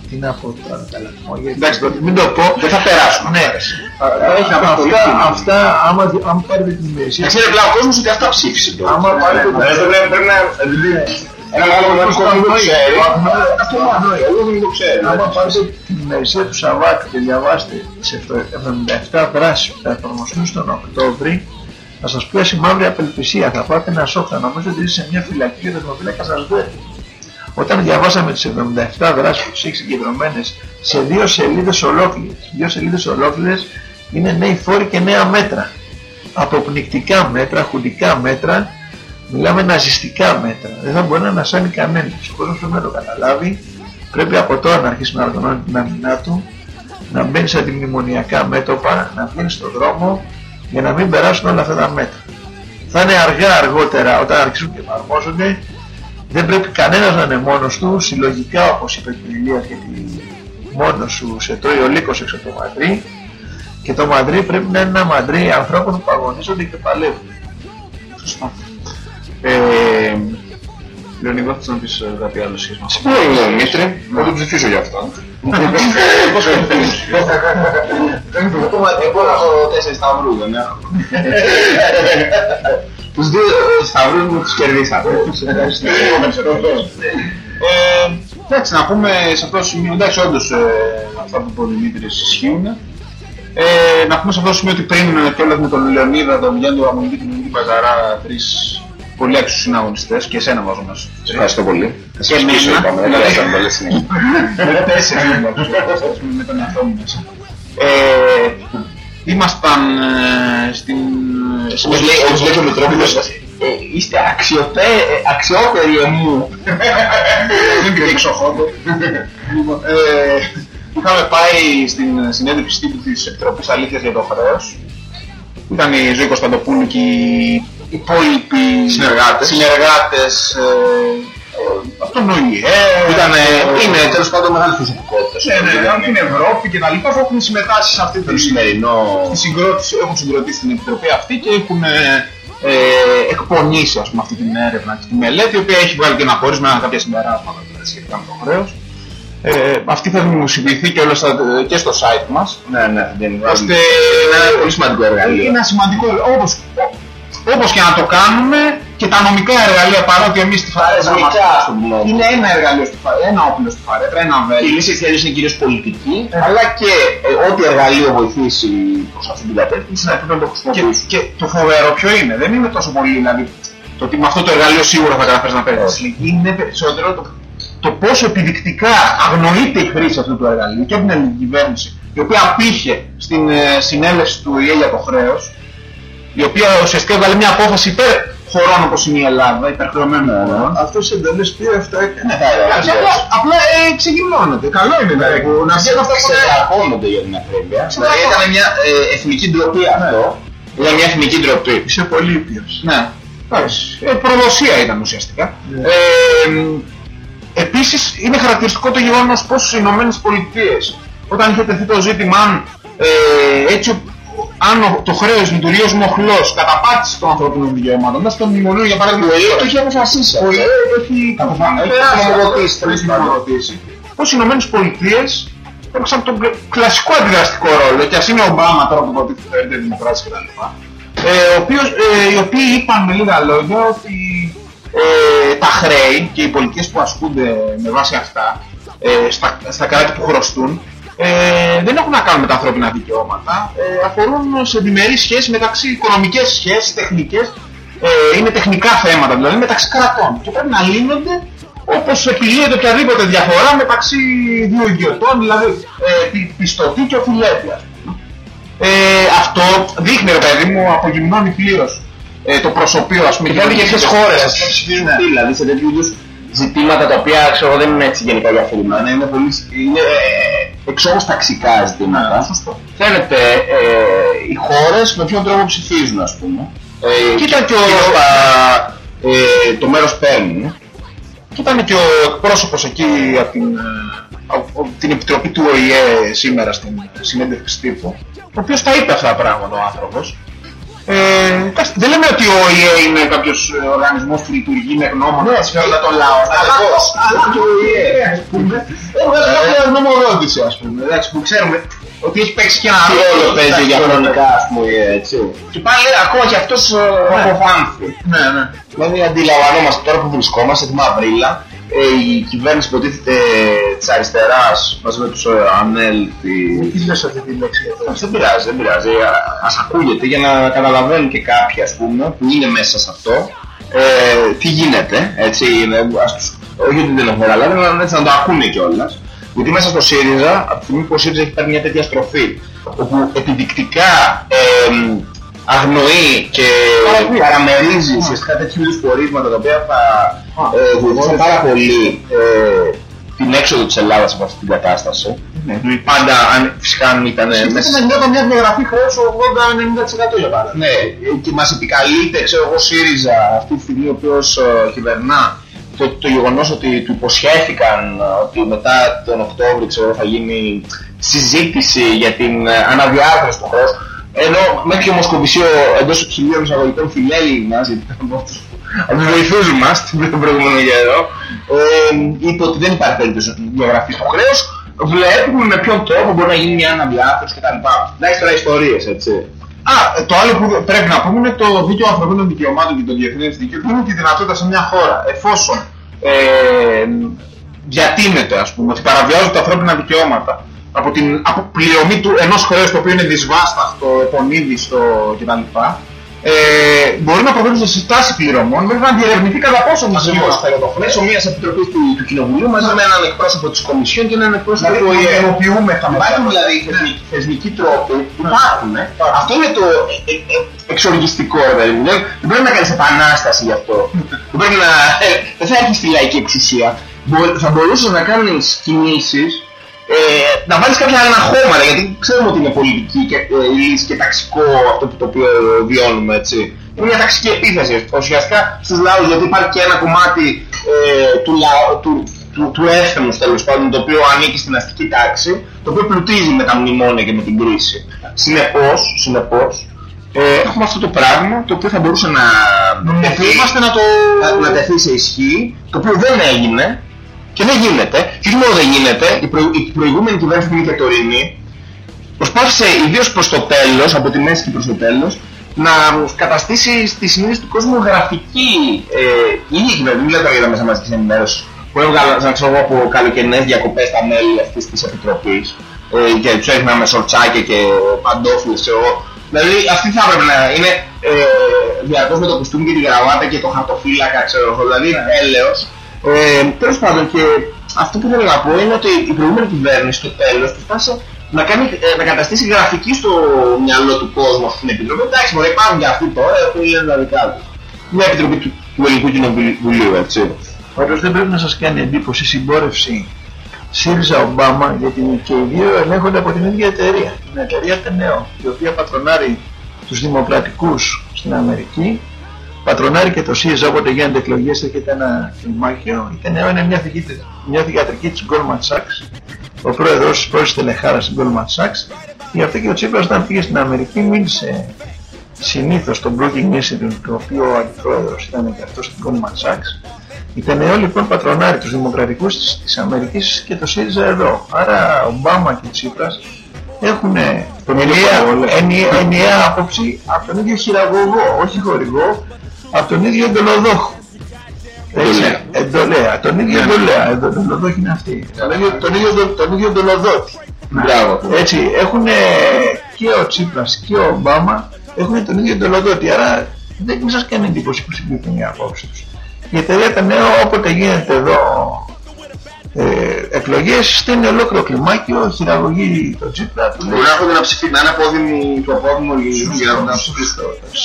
τι να πω τώρα τα λαθμόγια Εντάξει, το- μην το πω Δεν θα περάσουμε. ναι έχει να πει πολύ αυτά, κοινό. αυτά άμα, άμα πάρετε την ημερησία Να ξέρει πλέον ο κόσμος ότι αυτά ψήφισε τώρα. άμα πάρετε την Δηλαδή πρέπει πρέπει να... Ένα μεγάλο κομμάτι του κόσμου δεν το ξέρει. Αυτό μόνο, ο κόσμος δεν το ξέρει. άμα πάρετε την ημερησία του Σαββάτου και διαβάσετε τις 77 δράσεις που θα εφαρμοστούν στον Οκτώβρη θα σας πιάσει μαύρη απελπισία, θα πάτε ένα σοκ, θα νομίζετε ότι είστε σε μια φυλακή και ο δεσμοφύλακας σας δέχεται. Όταν διαβάσαμε τις 77 δράσεις που τις έχει συγκεντρωμένες σε δύο σελίδες ολόκληρες, δύο σελίδες ολόκληρες είναι νέοι φόροι και νέα μέτρα. Αποπνικτικά μέτρα, χουντικά μέτρα, μιλάμε ναζιστικά μέτρα. Δεν θα μπορεί να ανασάνει κανένας. Ο κόσμος πρέπει να το καταλάβει, πρέπει από τώρα να αρχίσει να οργανώνει την αμυνά του, να μπαίνει σε αντιμνημονιακά μέτωπα, να βγαίνει στον δρόμο, για να μην περάσουν όλα αυτά τα μέτρα. Θα είναι αργά αργότερα όταν αρχίσουν και εφαρμόζονται. Δεν πρέπει κανένας να είναι μόνος του, συλλογικά όπως είπε και η Ηλίας, γιατί μόνος σου σε τρώει ο λύκος έξω από το Μαδρί και το Μαδρί πρέπει να είναι ένα Μαδρί ανθρώπων που αγωνίζονται και παλεύουν. Σωστά. Ε, Λεωνίδα, θες να πεις ε, κάτι άλλο σχέση μας. Συγγνώμη, Μήτρη, θα τον ψηφίσω γι' αυτό. Πώς κατευθύνεις. Εγώ έχω τέσσερις σταυρούς, δεν έχω. Τους δύο σταυρούς μου τους κερδίσατε. Ε, εντάξει, να πούμε σε αυτό το σημείο, εντάξει, όντως ε, αυτά που είπε ο Δημήτρης ισχύουν. Ε, να πούμε σε αυτό το σημείο ότι πριν ε, κιόλας με τον Λεωνίδα, τον Γιάννη του Αμονική και τον Νίκη Παζαρά, τρεις πολύ άξιους συναγωνιστές και εσένα βάζω μέσα. Ευχαριστώ πολύ. Θα Και σας πείσω, εμένα. είπαμε, δεν Δηλαδή- θα ήταν καλή συνέχεια. Με τέσσερις με τον εαυτό μου μέσα. Ε, ήμασταν ε, στην... σε Όπως λέει, όπως λέει και ο Μητρόπουλος, ε, είστε αξιοπέ, ε, αξιότεροι εμού. Δεν πήγε εξοχόντο. Λοιπόν, ε, Είχαμε πάει στην συνέντευξη τύπου της Επιτροπής Αλήθειας για το χρέος. Ήταν η Ζωή Κωνσταντοπούλου και οι υπόλοιποι Συνεργάτες. συνεργάτες ε, ε, από τον ΟΗΕ. Ήταν, είναι τέλος πάντων μεγάλης προσωπικότητας. Ναι, ναι, από την Ευρώπη και τα λοιπά που έχουν συμμετάσχει σε αυτή Το τη σημερινό. στη συγκρότηση, έχουν συγκροτήσει την Επιτροπή αυτή και έχουν ε, ε, εκπονήσει ας πούμε, αυτή την έρευνα και τη μελέτη, η οποία έχει βγάλει και ένα πόρισμα κάποια συμπεράσματα δηλαδή, σχετικά με το χρέος. Ε, αυτή θα δημοσιοποιηθεί και, όλα στα, και στο site μας. Ναι, ναι, δεν είναι. Ώστε Είναι ένα πολύ σημαντικό εργαλείο. είναι ένα σημαντικό, όπως, όπως και να το κάνουμε και τα νομικά εργαλεία παρότι εμείς στη Φαρέτρα μας Νομικά, ας το πούμε. είναι ένα εργαλείο στη Φαρέτρα, ένα όπλο στη Φαρέτρα, ένα Η βέλη. λύση της διαλύσης είναι κυρίως πολιτική, αλλά και ε, ό,τι εργαλείο βοηθήσει προς αυτή την κατεύθυνση να πρέπει να το Και, χρησιμοποιήσουμε. και το φοβερό ποιο είναι, δεν είναι τόσο πολύ δηλαδή το ότι με αυτό το εργαλείο σίγουρα θα καταφέρεις να παίρνεις τη λύγη. Είναι περισσότερο το, το πόσο επιδεικτικά αγνοείται η χρήση αυτού του εργαλείου και από την ελληνική κυβέρνηση, η οποία απήχε στην ε, συνέλευση του ΙΕ για το χρέος, η οποία ουσιαστικά έβγαλε μια απόφαση υπέρ χωρών όπως είναι η Ελλάδα, υπερχρεωμένων χωρών. Αυτός οι εντολές πήρε αυτά έκανε. Και απλά, απλά ε, ξεγυμνώνεται. Καλό είναι δηλαδή που να βγαίνουν αυτά που Ξεδρακώνονται για την ακρίβεια. Δηλαδή ήταν μια ε, εθνική ντροπή αυτό. Ήταν μια εθνική ντροπή. Είσαι πολύ ήπιος. Ναι. Εντάξει. Ε, προδοσία ήταν ουσιαστικά. Ε, επίσης είναι χαρακτηριστικό το γεγονός πως στις Ηνωμένες Πολιτείες όταν είχε τεθεί το ζήτημα αν ε, έτσι αν ο- το χρέος λειτουργεί ως μοχλός καταπάτηση των ανθρωπίνων δικαιωμάτων μέσα στο μνημονίο για παράδειγμα Το έχει αποφασίσει. ο αυτό. ΙΕ έχει Έχει περάσει νομοδοτήσει, αυτό, έχει τέλος πάντων. νομοδοτήσει. Πως οι Ηνωμένες Πολιτείες έπαιξαν τον κλα- κλασικό αντιδραστικό ρόλο και ας είναι ο Ομπάμα τώρα που υποτίθεται είναι δημοκράτης κτλ. Ε, ο οποίος, ε, οι οποίοι είπαν με λίγα λόγια ότι ε, τα χρέη και οι πολιτικές που ασκούνται με βάση αυτά ε, στα, στα κράτη που χρωστούν ε, δεν έχουν να κάνουν με τα ανθρώπινα δικαιώματα, ε, αφορούν σε διμερείς σχέσεις μεταξύ οικονομικές σχέσεις, τεχνικές, ε, είναι τεχνικά θέματα δηλαδή μεταξύ κρατών και πρέπει να λύνονται όπως επιλύεται οποιαδήποτε διαφορά μεταξύ δύο ιδιωτών, δηλαδή ε, πι- πιστωτή και οφειλέτη ας πούμε. Ε, αυτό δείχνει ρε παιδί μου, απογυμνώνει πλήρως ε, το προσωπείο ας πούμε Και κάνει και ποιες χώρες ας πούμε Ναι. ψηφίζουν τι, δηλαδή σε τέτοιου είδους ζητήματα τα οποία ξέρω εγώ, δεν είναι έτσι γενικά διαφορετικά. Είναι, πολύ, είναι ε, εξόρως ταξικά ζητήματα. Ναι, σωστό. Φαίνεται ε, οι χώρες με ποιον τρόπο ψηφίζουν ας πούμε. Ε, Κοίτα και ο- κυρίως τα, ε, το μέρος παίρνουν. Και ήταν και ο εκπρόσωπος εκεί από την, ε, από την Επιτροπή του ΟΗΕ σήμερα στην συνέντευξη τύπου, ο οποίος τα είπε αυτά τα πράγματα ο άνθρωπος. Ε, εντάξει, δεν λέμε ότι ο ΟΗΕ είναι κάποιος ε, οργανισμός που λειτουργεί με γνώμονα σε όλα των λαών. Αλλά αλλά και ο ΟΗΕ, ας πούμε, έβγαλε κάποια νομοδότηση, ας πούμε, εντάξει, που ξέρουμε ότι έχει παίξει και ένα Τι ρόλο παίζει Εντάξει, για χρονικά ας πούμε έτσι. Και πάλι ακόμα και αυτός ε, Αποφάνθη. Ναι, ναι. Δηλαδή αντιλαμβανόμαστε τώρα που βρισκόμαστε τη Μαυρίλα, ε, η κυβέρνηση που υποτίθεται της αριστεράς μαζί με τους ε, ΑΝΕΛ, τη... Τι λες αυτή τη λέξη εδώ. Εντάξει, δεν πειράζει, δεν πειράζει. Α- Ας ακούγεται για να καταλαβαίνουν και κάποιοι ας πούμε που είναι μέσα σε αυτό ε, τι γίνεται, έτσι, είναι, ας τους, όχι ότι δεν έχουν καταλάβει, αλλά έτσι να το ακούνε κιόλας. Γιατί μέσα στο ΣΥΡΙΖΑ, από τη στιγμή που ο ΣΥΡΙΖΑ έχει πάρει μια τέτοια στροφή, όπου επιδεικτικά ε, αγνοεί και παραμερίζει ουσιαστικά τέτοιου είδους πορίσματα τα οποία θα ε, βοηθήσουν πάρα πολύ ε, την έξοδο της Ελλάδας από αυτή την κατάσταση. Ναι. Πάντα, αν, φυσικά αν ήταν Μέσα μέσα να νιώθω μια διαγραφή χρέους 80-90% για παράδειγμα. Ναι, και μας επικαλείται, ξέρω εγώ, ΣΥΡΙΖΑ αυτή τη στιγμή ο οποίος ε, κυβερνά το, το γεγονός ότι του υποσχέθηκαν ε, ότι μετά τον Οκτώβριο ξέρω, εγώ, θα γίνει συζήτηση για την ε, αναδιάρθρωση του χρέους ενώ μέχρι και ο Μοσκοβισίο εντός εξηλίων εισαγωγικών φιλέλλη μας, γιατί ήταν από τους από τους βοηθούς μας την προηγούμενο καιρό, ε, είπε ότι δεν υπάρχει περίπτωση διαγραφής του χρέους, βλέπουμε με ποιον τρόπο μπορεί να γίνει μια αναδιάρθρωση κτλ. Εντάξει τώρα ιστορίες, έτσι. Α, το άλλο που πρέπει να πούμε είναι το δίκαιο ανθρωπίνων δικαιωμάτων και το διεθνές δίκαιο που είναι τη δυνατότητα σε μια χώρα εφόσον ε, διατείνεται ας πούμε ότι παραβιάζονται τα ανθρώπινα δικαιώματα από την αποπληρωμή του ενός χρέους το οποίο είναι δυσβάσταχτο, επονίδιστο κτλ. Ε, μπορεί να προβαίνει σε συστάση πληρωμών μέχρι να διερευνηθεί κατά πόσο μας Ακριβώς, θέλω το μέσω μιας επιτροπής του, του Κοινοβουλίου μαζί με έναν εκπρόσωπο της Κομισιόν και έναν εκπρόσωπο Δηλαδή, του ΟΗΕ. ενοποιούμε τα Υπάρχουν μέσα. δηλαδή θεσμικοί, θεσμικοί τρόποι, υπάρχουν. ε. Αυτό είναι το ε, ε, ε, εξοργιστικό, ρε παιδί μου. Δεν δεν πρέπει να κάνεις επανάσταση γι' αυτό. δεν πρέπει να... ε, δεν θα έχεις τη λαϊκή εξουσία. Μπο- θα μπορούσες να κάνεις κινήσεις ε, να βάλεις κάποια αναχώματα, γιατί ξέρουμε ότι είναι πολιτική και ε, η λύση και ταξικό αυτό που το οποίο βιώνουμε, έτσι. Είναι μια ταξική επίθεση ουσιαστικά στους λαούς, γιατί υπάρχει και ένα κομμάτι ε, του, λαού, του, του, του έθνους τέλος πάντων, το οποίο ανήκει στην αστική τάξη, το οποίο πλουτίζει με τα μνημόνια και με την κρίση. Συνεπώς, συνεπώς ε, έχουμε αυτό το πράγμα το οποίο θα μπορούσε να, Νομιμοποιούμαστε να το... να, να τεθεί σε ισχύ, το οποίο δεν έγινε και δεν γίνεται. Και όχι μόνο δεν γίνεται, η, προ, η προηγούμενη κυβέρνηση που είναι και τωρινή προσπάθησε ιδίως προς το τέλος, από τη μέση και προς το τέλος, να καταστήσει στη συνείδηση του κόσμου γραφική ε, η ίδια κυβέρνηση, μην λέτε τώρα για τα μέσα μαζικής ενημέρωσης, που έβγαλαν ξέρω εγώ, από καλοκαιρινές διακοπές τα μέλη αυτής της επιτροπής ε, και τους έδιναν με σορτσάκια και παντόφλες, ξέρω εγώ. Δηλαδή αυτή θα έπρεπε να είναι ε, διαρκώς με το κουστούμι και τη γραβάτα και το χαρτοφύλακα, ξέρω εγώ, δηλαδή έλεος. Ε, τέλος πάντων και αυτό που θέλω να πω είναι ότι η προηγούμενη κυβέρνηση στο τέλος προσπάθησε να, κάνει, ε, να καταστήσει γραφική στο μυαλό του κόσμου αυτή την επιτροπή. Εντάξει, μπορεί υπάρχουν και αυτοί τώρα που λένε τα δικά τους. Μια επιτροπή του, του Ελληνικού Κοινοβουλίου, έτσι. Πάντως δεν πρέπει να σας κάνει εντύπωση η συμπόρευση ΣΥΡΙΖΑ Ομπάμα γιατί και οι δύο ελέγχονται από την ίδια εταιρεία. Την εταιρεία Τενέο, η οποία πατρονάρει τους δημοκρατικούς στην Αμερική, πατρονάρει και το ΣΥΡΙΖΑ όποτε γίνονται εκλογές έρχεται ένα κλιμάκιο. Η Τενέο είναι μια, θηγή- μια θηγατρική της Goldman Sachs, ο πρόεδρος της πρώτης τελεχάρας της Goldman Sachs. Γι' αυτό και ο Τσίπρας όταν πήγε στην Αμερική μίλησε συνήθως στον Brookings Institute, το οποίο ο αντιπρόεδρος ήταν και αυτός στην Goldman Sachs, η Τενεό λοιπόν πατρονάρει τους δημοκρατικούς της, της Αμερικής και το ΣΥΡΙΖΑ εδώ. Άρα ο Ομπάμα και ο Τσίπρας έχουν ενιαία, ενιαία, ενιαία άποψη από τον ίδιο χειραγωγό, όχι χορηγό, από τον ίδιο εντολοδόχο. Έτσι, εντολέα, τον ίδιο εντολέα, εντο- εντολοδόχη είναι αυτή. Τον ίδιο, τον ίδιο, εντο- τον ίδιο εντολοδότη. Μπράβο. Έτσι, έχουν και ο Τσίπρας και ο Ομπάμα έχουν τον ίδιο εντολοδότη. Άρα δεν μην σας κάνει εντύπωση που συμπίπτουν οι απόψεις τους. Η εταιρεία τα νέο όποτε γίνεται εδώ ε, εκλογές στέλνει ολόκληρο κλιμάκιο, χειραγωγεί το Τσίπρα, του λέει Μπορεί να έρχονται να ψηφίσουν, να είναι απόδημοι του απόδημου ελληνικού για να έρχονται να ψηφίσουν.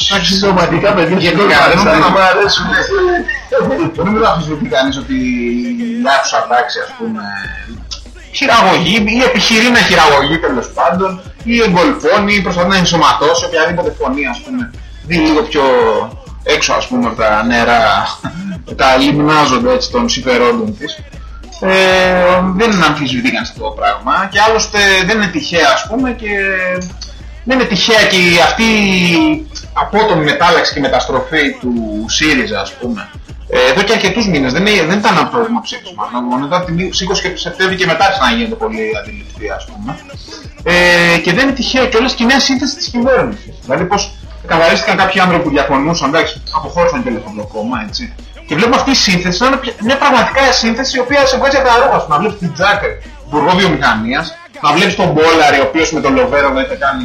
σαν συντοματικά παιδιά Γιατί δεν δεν μου μου αρέσουν. Δεν νομίζω να αμφισβητεί κανείς ότι η άκουσα τάξη ας πούμε χειραγωγεί ή επιχειρεί να χειραγωγεί τέλος πάντων ή εγκολφώνει ή προσπαθεί να ενσωματώσει οποιαδήποτε φωνή ας πούμε δει λίγο πιο έξω ας πούμε από τα νερά τα λιμνάζονται έτσι των συμφερόντων της ε, δεν είναι αμφισβητεί κανείς αυτό το πράγμα και άλλωστε δεν είναι τυχαία ας πούμε και δεν είναι τυχαία και η- αυτή η απότομη μετάλλαξη και μεταστροφή του ΣΥΡΙΖΑ ας πούμε. Ε, εδώ και αρκετούς μήνες. Δεν, είναι- δεν ήταν αυτό το δημοψήφισμα μετά την 20 και του Σεπτέμβρη και μετά άρχισε να γίνεται πολύ αντιληπτή ας πούμε. Ε, και δεν είναι τυχαίο και όλες και η νέα σύνθεση της κυβέρνησης. Δηλαδή πως καθαρίστηκαν κάποιοι άνθρωποι που διαφωνούσαν εντάξει αποχώρησαν και από το κόμμα έτσι και βλέπουμε αυτή η σύνθεση να είναι πια- μια πραγματικά σύνθεση η οποία σε βγάζει από τα ρούχα σου. Να βλέπεις την Τζάκερ, υπουργό βιομηχανίας, να βλέπεις τον Μπόλαρη, ο οποίος με τον Λοβέρο δεν είχε κάνει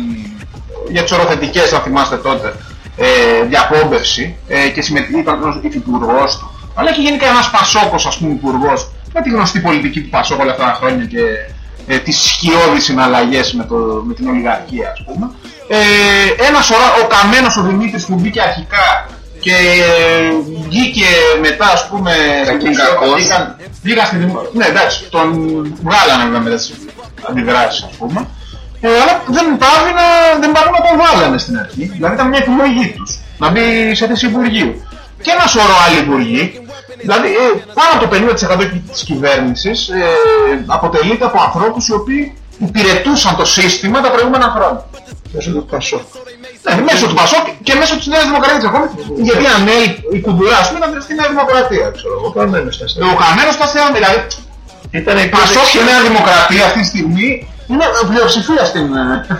για τις οροθετικές, αν θυμάστε τότε, ε, διαπόμπευση ε, και συμμετείχε, ήταν ως υφυπουργός του. Αλλά και γενικά ένας Πασόκος, ας πούμε, υπουργός, με τη γνωστή πολιτική του Πασόκ όλα αυτά τα χρόνια και ε, τις σκιώδεις συναλλαγές με, το, με την ολιγαρχία, ας πούμε. Ε, ένας σωρά, ο Καμένος ο Δημήτρης που μπήκε αρχικά και βγήκε μετά ας πούμε Κακήν κακός. βγήκαν- βγήκαν στη δημο... ναι εντάξει τον βγάλανε βέβαια μετά τις αντιδράσεις ας πούμε ε, αλλά δεν πάβει να, δεν πάβει να τον βάλανε στην αρχή δηλαδή ήταν μια επιλογή τους να μπει σε θέση υπουργείου και ένα σωρό άλλοι υπουργοί δηλαδή ε, πάνω από το 50% της κυβέρνησης ε, αποτελείται από ανθρώπους οι οποίοι υπηρετούσαν το σύστημα τα προηγούμενα χρόνια Μέσω του Πασόκ; Ναι, μέσω του Πασόκ και μέσω της Νέας Δημοκρατίας ακόμη. Γιατί αν η κουντουρά, ας πούμε, ήταν στη Νέα Δημοκρατία, ξέρω εγώ. Ο Καμένος τα Ο Καμένος τα στέλνει, δηλαδή, Ήταν η Πασόκ και Νέα Δημοκρατία αυτή τη στιγμή είναι πλειοψηφία στην, ε,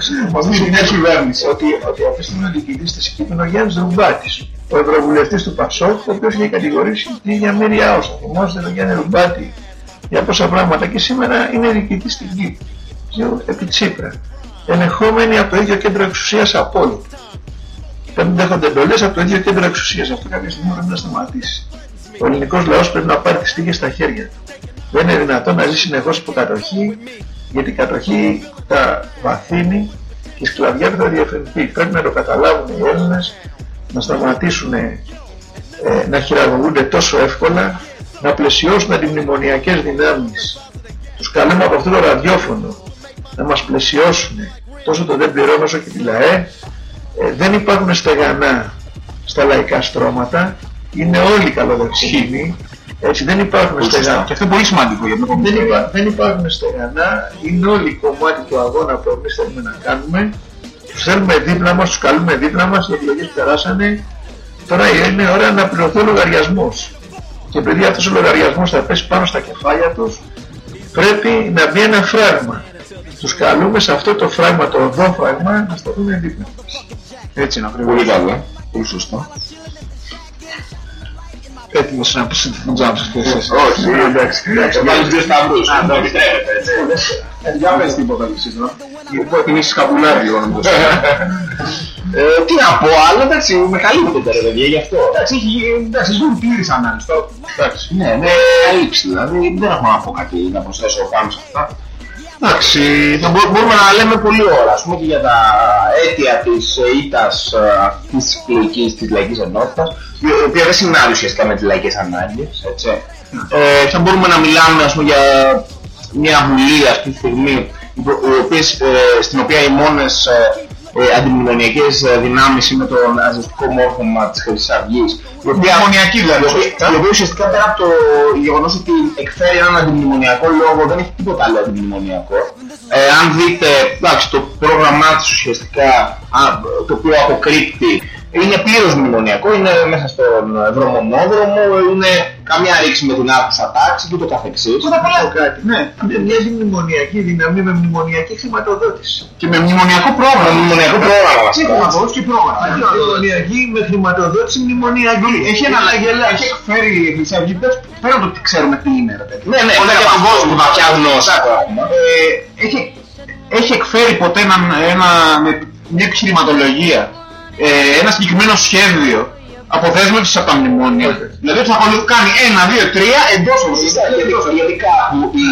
στην νέα κυβέρνηση. ότι, ότι αυτή τη στιγμή ο διοικητής της Κύπρου είναι ο Γιάννης Ρουμπάτης, ο ευρωβουλευτής του Πασόκ, ο οποίος είχε κατηγορήσει την ίδια Μύρια Άουσα. Θυμόστε τον Γιάννη Ρουμπάτη για πόσα πράγματα και σήμερα είναι διοικητής στην Κύπρου, και επί Τσίπρα. Ενεχόμενοι από το ίδιο κέντρο εξουσίας απόλυτα. Πρέπει να δέχονται εντολές από το ίδιο κέντρο εξουσίας. Αυτό κάποια στιγμή πρέπει να σταματήσει. Ο ελληνικός λαός πρέπει να πάρει τις τύχες στα χέρια του. Δεν είναι δυνατόν να ζει συνεχώς υπό κατοχή, γιατί η κατοχή τα βαθύνει και η σκλαβιά δεν θα διαφερθεί. Πρέπει να το καταλάβουν οι Έλληνες, να σταματήσουν ε, να χειραγωγούνται τόσο εύκολα, να πλαισιώσουν αντιμνημονιακές δυνάμεις. Τους καλούμε από αυτό το ραδιόφωνο να μας πλαισιώσουν τόσο το δεν πληρώνω όσο και τη ΛΑΕ. Ε, δεν υπάρχουν στεγανά στα λαϊκά στρώματα, είναι όλοι καλοδεξιοί. Έτσι δεν υπάρχουν στεγανά. Και αυτό είναι πολύ σημαντικό για την επόμενη Δεν, περίοδο. υπά, δεν υπάρχουν στεγανά, είναι όλοι κομμάτι του αγώνα που εμείς θέλουμε να κάνουμε. Τους θέλουμε δίπλα μας, τους καλούμε δίπλα μας, οι εκλογές περάσανε. Τώρα είναι ώρα να πληρωθεί ο λογαριασμός. Και επειδή αυτός ο λογαριασμός θα πέσει πάνω στα κεφάλια τους, πρέπει να μπει ένα φράγμα. Τους καλούμε σε αυτό το φράγμα, το οδό φράγμα, να σταθούν δίπλα μας. Έτσι είναι ακριβώς. Πολύ καλό. Πολύ σωστό. Έτοιμος να πεις την τζάμψη και εσείς. Όχι, εντάξει. εντάξει. Θα βάλεις δύο σταυρούς. Αν το επιτρέπετε, έτσι. Για πες τίποτα εσείς τώρα. Οπότε είναι σκαπουλάρι λίγο να μην το πω. Ε, Τι να πω άλλο, εντάξει, με καλύπτεται ρε παιδιά γι' αυτό. Εντάξει, έχει εντάξει, γίνει πλήρης ανάλυση. τώρα. Εντάξει. Ναι, ναι, καλύψει δηλαδή, δεν έχω να πω κάτι να προσθέσω πάνω σε αυτά. Εντάξει, Θα μπο- μπορούμε να λέμε πολλή ώρα, ας πούμε και για τα αίτια της ε, ήττας ε, αυτής της εκλογικής της λαϊκής ενότητας, η οποία δεν συνάδει ουσιαστικά με τις λαϊκές ανάγκες, έτσι. Ε, θα μπορούμε να μιλάμε, ας πούμε, για μια βουλή αυτή τη στιγμή, οι οποίες, ε, στην οποία οι μόνες ε, ε, αντιμνημονιακές ε, δυνάμεις είναι το ναζιστικό μόρφωμα της Χρυσής Αυγής, η οποία, Αντιμνημονιακή δηλαδή, η οποία- ουσιαστικά. η οποία ουσιαστικά πέρα από το γεγονός ότι εκφέρει έναν αντιμνημονιακό λόγο, δεν έχει τίποτα άλλο αντιμνημονιακό. Ε, αν δείτε, εντάξει, το πρόγραμμά της ουσιαστικά, α, το οποίο αποκρύπτει, είναι πλήρως μνημονιακό, είναι μέσα στον δρομονόδρομο, είναι καμιά ρήξη με την άκουσα τάξη και το καθεξής. Πρώτα απ' όλα, κάτι. ναι, Είναι μια μνημονιακή δύναμη με μνημονιακή χρηματοδότηση. και με μνημονιακό πρόγραμμα. Με μνημονιακό πρόγραμμα βασικά. Σύμφωνα και πρόγραμμα. Μνημονιακή με χρηματοδότηση μνημονιακή. Έχει ένα έχει εκφέρει η Χρυσή Αυγή πέρα πέρα από το ότι ξέρουμε τι είναι ρε παιδί. Ναι, ναι, Όλα πέρα για από τον αυτό, κόσμο. βαθιά γνώση ακόμα. Ε, έχει, έχει εκφέρει ποτέ ένα, ένα, με μια επιχειρηματολογία, ε, ένα συγκεκριμένο σχέδιο αποδέσμευσης από τα μνημόνια. Δηλαδή ότι θα ακολου- κάνει ένα, δύο, τρία εντός των Γιατί, γιατί κάπου η,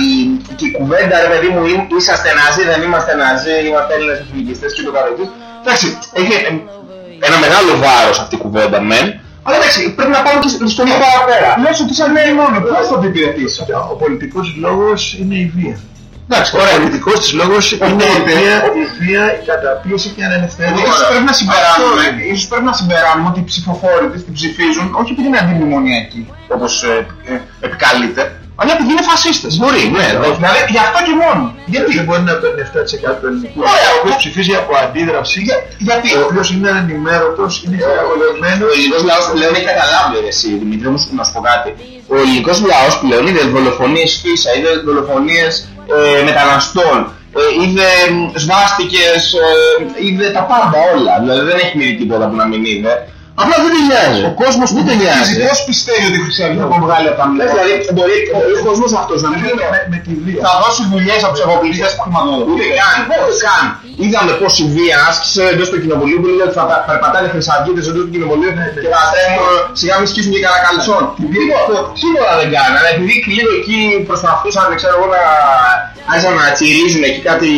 και η κουβέντα, ρε παιδί μου, είναι, είσαστε ναζί, δεν είμαστε ναζί, είμαστε Έλληνες εθνικιστές και το καθεξής. Εντάξει, έχει ε, ένα μεγάλο βάρος αυτή η κουβέντα, μεν, αλλά εντάξει, πρέπει να πάμε και στον ίδιο παραπέρα. Λες ότι σαν μόνο, πώς θα το υπηρετήσει. Ο πολιτικός λόγος είναι η βία. Εντάξει, Ο ωραία. πολιτικός της λόγος είναι η Οπότε, βία, η βία, η καταπίεση και η ανελευθερία. Ίσως πρέπει να συμπεράνουμε, Αυτό είναι. ίσως πρέπει να συμπεράνουμε ότι οι ψηφοφόροι της την ψηφίζουν όχι επειδή είναι αντιμνημονιακοί, όπως ε, ε, επικαλείται, αλλά επειδή είναι φασίστες. Μπορεί, ναι, ναι. Δηλαδή, γι' αυτό και μόνο. Γιατί Γιατί, δεν μπορεί να παίρνει 7% του ελληνικού Ωραία, λαού, ο οποίος ο- ψηφίζει από αντίδραση, γιατί, ο οποίος είναι ανενημέρωτος, είναι χειραγωγημένος. Ο ελληνικός λαός πλέον έχει καταλάβει ρε εσύ, Δημήτρη μου, να σου πω κάτι. Ο ελληνικός λαός πλέον είδε δολοφονίες φύσα, είδε δολοφονίες ε, μεταναστών, ε, είδε μ, σβάστηκες, ε, είδε τα πάντα όλα. Δηλαδή δεν έχει μείνει τίποτα που να μην είδε. Απλά δεν τον νοιάζει. Ο κόσμος δεν τον νοιάζει. Πώς πιστεύει ότι η Χρυσή Αυγή θα τον βγάλει από τα Λες, μνημόνια. Δηλαδή μπορεί ο κόσμος αυτός να μην είναι με, με τη βία. Θα δώσει δουλειές από τους εγωπλιστές που χρηματοδοτούν. Ούτε καν, ούτε καν. Είδαμε πως η βία άσκησε εντός του κοινοβουλίου που λέει ότι θα πα- περπατάνε χρυσαυγίτες εντός του κοινοβουλίου και θα τρέμουν σιγά μην σκίσουν και καρακαλισόν. Τίποτα, Τίποτα δεν κάνανε. Αλλά επειδή λίγο εκεί προσπαθούσαν ξέρω εγώ, να άρχισαν να τσιρίζουν εκεί κάτι...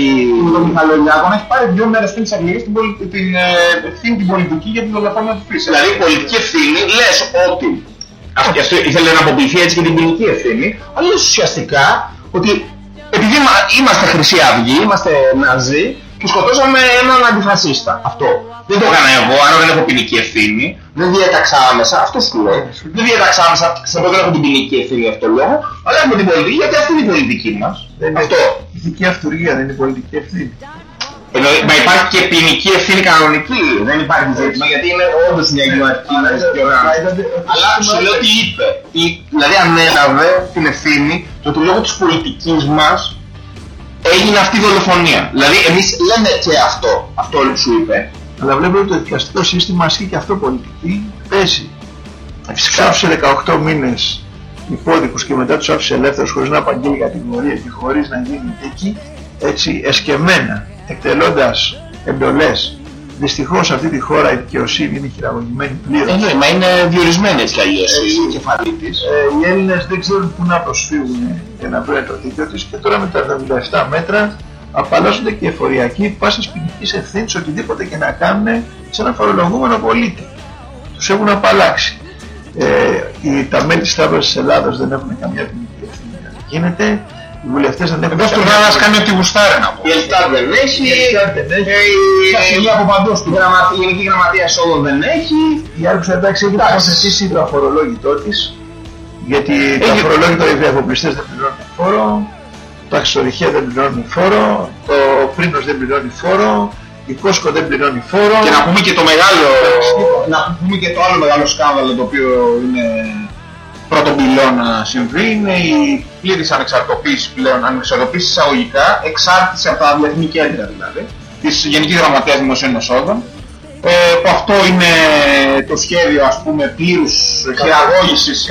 Το Μιχαλολιάκο έχει πάρει δύο μέρες πριν τις εκλογές την, πολι- την ε, ευθύνη την πολιτική για την δολοφονία του Φίσα. Δηλαδή η πολιτική ευθύνη λες ότι αυτό, αυτό ήθελε να αποποιηθεί έτσι και την ποινική ευθύνη, αλλά λες ουσιαστικά ότι επειδή είμα- είμαστε Χρυσή Αυγή, είμαστε Ναζί και σκοτώσαμε έναν αντιφασίστα. Αυτό. Δεν το έκανα εγώ, άρα δεν έχω ποινική ευθύνη. Δεν διέταξα άμεσα, αυτό σου λέω. Δεν διέταξα άμεσα, σε αυτό δεν έχω την ποινική ευθύνη για αυτό το λόγο, αλλά έχουμε την πολιτική γιατί αυτή είναι η πολιτική μας. Δεν είναι Αυτό. ηθική αυτουργία, δεν είναι πολιτική ευθύνη. Εννοεί, μα υπάρχει και ποινική ευθύνη κανονική. Δεν υπάρχει ζήτημα γιατί είναι όντως μια εγκληματική οργάνωση. Αλλά σου λέω τι είπε. Η- Δηλαδή ανέλαβε την ευθύνη το ότι λόγω της πολιτικής μας έγινε αυτή η δολοφονία. Δηλαδή εμείς λέμε και αυτό, αυτό που σου είπε. Αλλά βλέπω ότι το δικαστικό σύστημα ασκεί και αυτό πολιτική θέση. Τους άφησε 18 μήνες υπόδικους και μετά τους άφησε ελεύθερους χωρίς να απαγγείλει κατηγορία και χωρίς να γίνει εκεί έτσι εσκεμμένα, εκτελώντας εντολές. Δυστυχώς σε αυτή τη χώρα η δικαιοσύνη είναι χειραγωγημένη πλήρως. Εννοεί, μα είναι διορισμένη έτσι κι αλλιώς η κεφαλή της. Ε, οι Έλληνες δεν ξέρουν πού να προσφύγουν για να βρουν το δίκαιο τους και τώρα με τα 77 μέτρα απαλλάσσονται και εφοριακοί πάσας ποινικής ευθύνης οτιδήποτε και να κάνουν σε ένα φορολογούμενο πολίτη. Τους έχουν απαλλάξει. Ε, οι, τα μέλη της Τράπεζας της Ελλάδος δεν έχουν καμιά ποινική ευθύνη. να γίνεται. Οι βουλευτές δεν έχουν Εδώ στον καμιά Ράδας κάνει ό,τι γουστάρει να πω. Η Ελστάτ δεν έχει, Η Ελστάτ δεν έχει. ε, η- Ξαφνικά από παντού η στην γραμμα- η Γενική Γραμματεία Εσόδων δεν έχει. Η Άλυψη εντάξει έχει τοποθετήσει το αφορολόγητό της γιατί το Έχει- αφορολόγητο οι βιαφοπλιστές δεν πληρώνουν φόρο, τα αξιορυχεία δεν πληρώνουν φόρο, το πρίνος δεν πληρώνει φόρο, η Κόσκο δεν πληρώνει φόρο. Και να πούμε και το μεγάλο, να πούμε και το άλλο μεγάλο σκάνδαλο το οποίο είναι πρώτον πυλώνα συμβεί. Είναι η πλήρης ανεξαρτοποίηση πλέον, ανεξαρτοποίηση εισαγωγικά, εξάρτηση από τα διεθνή κέντρα δηλαδή, της Γενικής Γραμματείας Δημοσίων Εσόδων, ε, που αυτό είναι το σχέδιο ας πούμε πλήρους χειραγώγησης,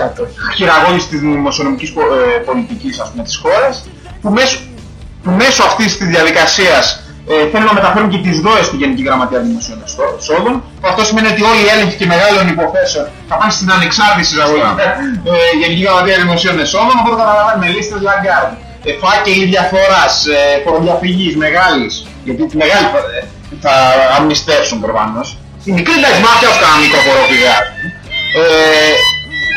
χειραγώγησης της δημοσιονομικής πο- ε, πολιτικής ας πούμε της χώρας, που μέσω, που μέσω αυτής της διαδικασίας ε, θέλουν να μεταφέρουν και τις δόες στη Γενική Γραμματεία Δημοσίων Εσώ- Εσόδων. που Αυτό σημαίνει ότι όλοι οι έλεγχοι και μεγάλων υποθέσεων θα πάνε στην ανεξάρτητη εισαγωγικά ε, Γενική Γραμματεία Δημοσίων Εσόδων, οπότε θα καταλαβαίνουμε λίστες Λαγκάρντ. Ε, φάκελοι διαφοράς, ε, φοροδιαφυγής μεγάλης, γιατί τη μεγάλη ε, θα αμνηστεύσουν προφανώς. Η μικρή εντάξει μάτια ως κανένα μικρό φοροφυγά. Ε,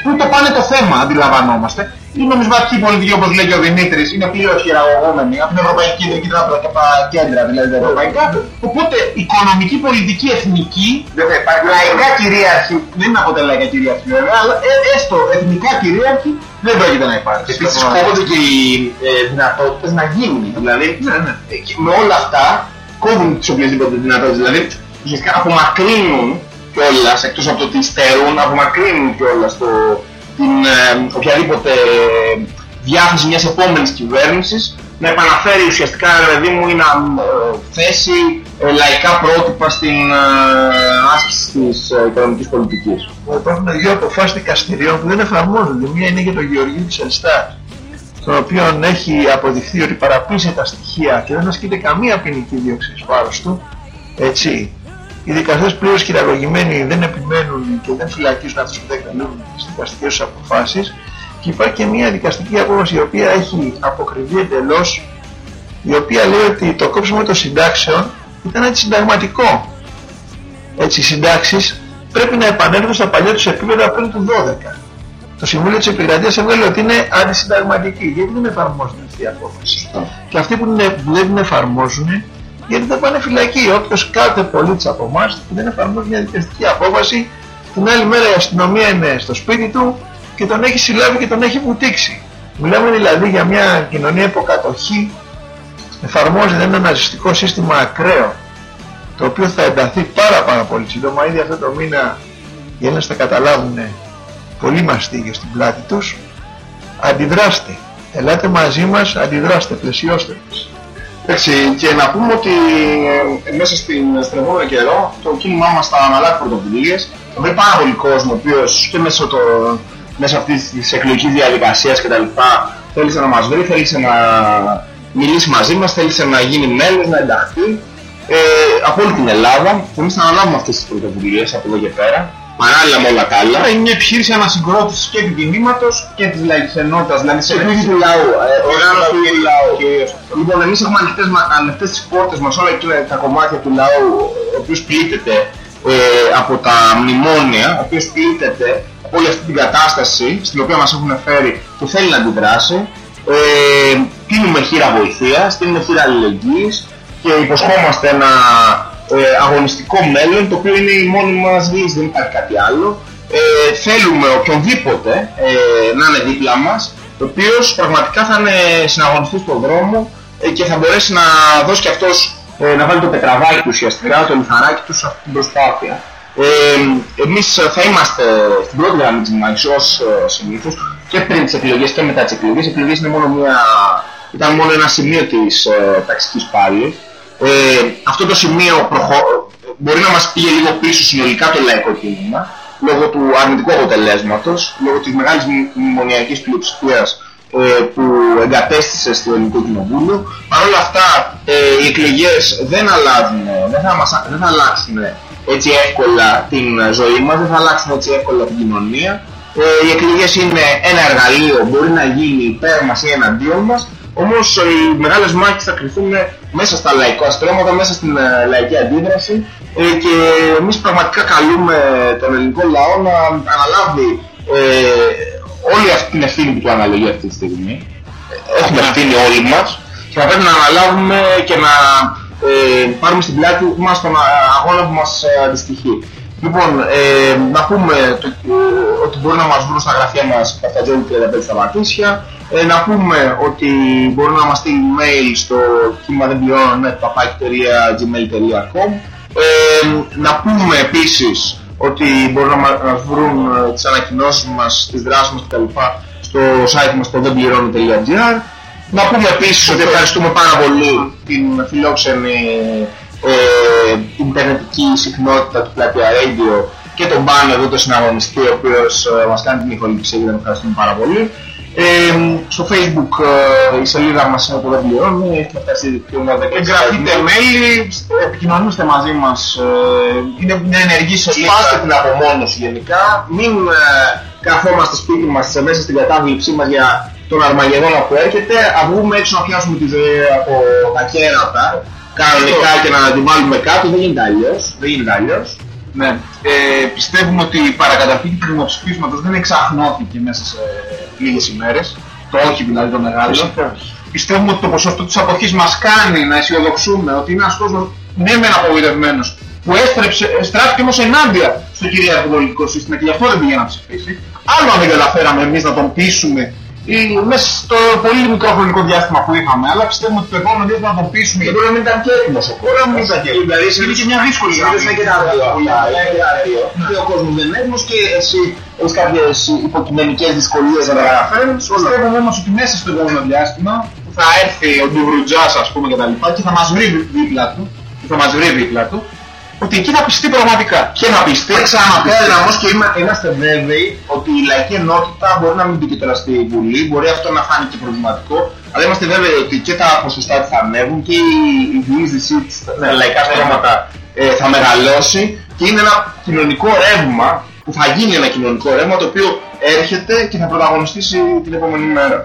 πού το πάνε το θέμα, αντιλαμβανόμαστε. Η νομισματική πολιτική, όπως λέει και ο Δημήτρης, είναι πλήρως χειραγωγούμενη από την Ευρωπαϊκή Κεντρική Τράπεζα και από τα κέντρα, δηλαδή τα ευρωπαϊκά. Οπότε, οικονομική πολιτική εθνική, Δεν θα υπάρχει λαϊκά κυρίαρχη, δεν είναι από τα λαϊκά κυρίαρχη βέβαια, αλλά ε, έστω εθνικά κυρίαρχη δεν πρόκειται να υπάρχει. Επίσης κόβονται και οι ε, δυνατότητες να γίνουν. Δηλαδή, ε, και με όλα αυτά κόβουν τις οποιασδήποτε δυνατότητες. Δηλαδή, ουσιαστικά απομακρύνουν κιόλας, εκτός από το ότι στερούν, απομακρύνουν κιόλας το, την ε, οποιαδήποτε διάθεση μιας επόμενης κυβέρνησης να επαναφέρει ουσιαστικά, ρε παιδί μου, ή να ε, θέσει ε, λαϊκά πρότυπα στην ε, άσκηση της ε, οικονομικής πολιτικής. Υπάρχουν δύο αποφάσεις δικαστηριών που δεν εφαρμόζονται. Μία είναι για το Γεωργίου της Ελστάτ, στον οποίο έχει αποδειχθεί ότι παραπείσε τα στοιχεία και δεν ασκείται καμία ποινική δίωξη εις βάρος του. Έτσι, οι δικαστές πλήρως χειραγωγημένοι δεν επιμένουν και δεν φυλακίζουν αυτούς που δεν καλούν τις δικαστικές τους αποφάσεις και υπάρχει και μια δικαστική απόφαση η οποία έχει αποκριβεί εντελώς η οποία λέει ότι το κόψιμο των συντάξεων ήταν αντισυνταγματικό. Έτσι, οι συντάξεις πρέπει να επανέλθουν στα παλιά τους επίπεδα πριν του 12. Το Συμβούλιο της Επικρατείας έβγαλε ότι είναι αντισυνταγματική. Γιατί δεν εφαρμόζουν αυτή η απόφαση; Και αυτοί που, είναι, που δεν την εφαρμόζουν, γιατί θα πάνε φυλακή. Όποιος κάθε πολίτης από εμάς που δεν εφαρμόζει μια δικαστική απόφαση, την άλλη μέρα η αστυνομία είναι στο σπίτι του και τον έχει συλλάβει και τον έχει βουτήξει. Μιλάμε δηλαδή για μια κοινωνία υποκατοχή, εφαρμόζεται ένα ναζιστικό σύστημα ακραίο, το οποίο θα ενταθεί πάρα πάρα πολύ σύντομα, ήδη αυτό το μήνα οι Έλληνες θα καταλάβουν πολύ μαστίγιο στην πλάτη τους, αντιδράστε. Ελάτε μαζί μας, αντιδράστε, πλαισιώστε μας. Έτσι, και να πούμε ότι ε, μέσα στην, στην επόμενο καιρό το κίνημά μας θα αναλάβει πρωτοβουλίες. Θα βρει πάρα πολύ κόσμο ο οποίος και μέσω, το, μέσω αυτής της εκλογικής διαδικασίας και τα λοιπά θέλησε να μας βρει, θέλησε να μιλήσει μαζί μας, θέλησε να γίνει μέλος, να ενταχθεί ε, από όλη την Ελλάδα. Εμείς θα αναλάβουμε αυτές τις πρωτοβουλίες από εδώ και πέρα παράλληλα με όλα τα άλλα. Άρα είναι μια επιχείρηση ανασυγκρότησης και του κινήματος και της λαϊκής ενότητας, δηλαδή σε Σε πλήγη του λαού, ε, οργάνωση του λαού. Λοιπόν, εμείς έχουμε ανοιχτές, μα- ανοιχτές τις πόρτες μας όλα εκείνα τα κομμάτια του λαού, ο οποίος πλήττεται ε, από τα μνημόνια, ο οποίος πλήττεται από όλη αυτή την κατάσταση στην οποία μας έχουν φέρει που θέλει να αντιδράσει. Ε, στείλουμε χείρα βοηθείας, στείλουμε χείρα αλληλεγγύης και υποσχόμαστε ένα ε, αγωνιστικό μέλλον το οποίο είναι η μόνη μας λύση, δεν υπάρχει κάτι άλλο. Ε, θέλουμε οποιονδήποτε ε, να είναι δίπλα μας, ο οποίος πραγματικά θα είναι συναγωνιστής στον δρόμο ε, και θα μπορέσει να δώσει και αυτός ε, να βάλει το πετραβάκι του ουσιαστικά, το λιθαράκι τους σε αυτή την προσπάθεια. Ε, εμείς θα είμαστε στην πρώτη γραμμή της μάχης ως ε, συνήθως και πριν τις εκλογές και μετά τις εκλογές. Οι εκλογές είναι μόνο μια, ήταν μόνο ένα σημείο της ε, ταξικής πάλης. Ε, αυτό το σημείο προχω... μπορεί να μας πήγε λίγο πίσω συνολικά το λαϊκό κίνημα λόγω του αρνητικού αποτελέσματος, λόγω της μεγάλης μνη- μνημονιακής πλειοψηφίας ε, που εγκατέστησε στο ελληνικό κοινοβούλιο. Παρ' όλα αυτά ε, οι εκλογές δεν αλλάζουν, δεν θα, μας, δεν θα αλλάξουν έτσι εύκολα την ζωή μας, δεν θα αλλάξουν έτσι εύκολα την κοινωνία. Ε, οι εκλογές είναι ένα εργαλείο, μπορεί να γίνει υπέρ μας ή εναντίον μας, όμως οι μεγάλες μάχες θα κρυφθούν μέσα στα λαϊκά στρώματα, μέσα στην ε, λαϊκή αντίδραση ε, και εμείς πραγματικά καλούμε τον ελληνικό λαό να αναλάβει ε, όλη αυτή την ευθύνη που του αναλογεί αυτή τη στιγμή. Ε, Έχουμε ευθύνη όλοι μας και θα πρέπει να αναλάβουμε και να ε, πάρουμε στην πλάτη μας τον α- αγώνα που μας ε, αντιστοιχεί. Λοιπόν, ε, να πούμε το, ε, ότι μπορούν να μας βρουν στα γραφεία μας Καφτατζόλη 35 στα Ματήσια, ε, να πούμε ότι μπορούν να μας στείλουν mail στο κύμα δεν gmail.com ε, να πούμε επίσης ότι μπορούν να μα- μας βρουν ε, τις ανακοινώσεις μας, τις δράσεις μας κτλ. στο site μας το δενπληρώνω.gr να πούμε επίσης ότι ευχαριστούμε πάρα πολύ την φιλόξενη ε, ιντερνετική συχνότητα του Πλατεία Radio και τον Πάνο εδώ το συναγωνιστή ο οποίος ε, μας κάνει την ηχοληψία και τον ευχαριστούμε πάρα πολύ. Ε, στο facebook ε, η σελίδα μας είναι το δεν πληρώνει, έχει φτάσει και ένα Εγγραφείτε mail, επικοινωνήστε μαζί μας, ε, είναι μια ενεργή σελίδα. Σπάστε την απομόνωση γενικά. Μην ε, καθόμαστε σπίτι μας ε, μέσα στην κατάβληψή μας για τον Αρμαγεδόνα που έρχεται. Α βγούμε έξω να πιάσουμε τη ζωή από τα κέρατα κανονικά και να την βάλουμε κάτω. Δεν γίνεται αλλιώς. Δεν γίνεται αλλιώς. Ναι. Ε, πιστεύουμε ότι η παρακαταθήκη του δημοψηφίσματος δεν εξαχνώθηκε μέσα σε λίγες ημέρες. Το όχι δηλαδή το μεγάλο. Πιστεύουμε ότι το ποσοστό της αποχής μας κάνει να αισιοδοξούμε ότι είναι ένας κόσμος ναι μεν απογοητευμένος που έστρεψε, στράφηκε όμως ενάντια στο κυρίαρχο πολιτικό σύστημα και γι' αυτό δεν πήγε να ψηφίσει. Άλλο αν δεν καταφέραμε εμείς να τον πείσουμε ή μέσα στο πολύ μικρό χρονικό διάστημα που είχαμε, αλλά πιστεύουμε ότι το επόμενο διάστημα να τον πείσουμε. Και μπορεί να μην ήταν και έτοιμος ο Μπορεί να μην ήταν και έτοιμος. Δηλαδή, Είναι και μια δύσκολη συνήθως γραμμή. είναι και τα δύο αυτά. Είναι και τα δύο. Και ο κόσμος δεν είναι έτοιμος και εσύ έχεις κάποιες υποκειμενικές δυσκολίες να τα καταφέρεις. Όλα. Πιστεύουμε όμως ότι μέσα στο επόμενο διάστημα που θα έρθει ο Ντουβρουτζάς ας πούμε και τα λοιπά και θα μας βρει δίπλα του, και θα μας βρει δίπλα του, ότι εκεί θα πιστεί πραγματικά. Και να πιστεί, ξαναπέρα όμως και είμα- είμαστε βέβαιοι ότι η λαϊκή ενότητα μπορεί να μην μπει και τώρα στη Βουλή, μπορεί αυτό να φάνει και προβληματικό, αλλά είμαστε βέβαιοι ότι και τα ποσοστά της θα ανέβουν και η, η διείσδυσή της στα λαϊκά στρώματα ε, θα μεγαλώσει και είναι ένα κοινωνικό ρεύμα που θα γίνει ένα κοινωνικό ρεύμα το οποίο έρχεται και θα πρωταγωνιστήσει την επόμενη μέρα.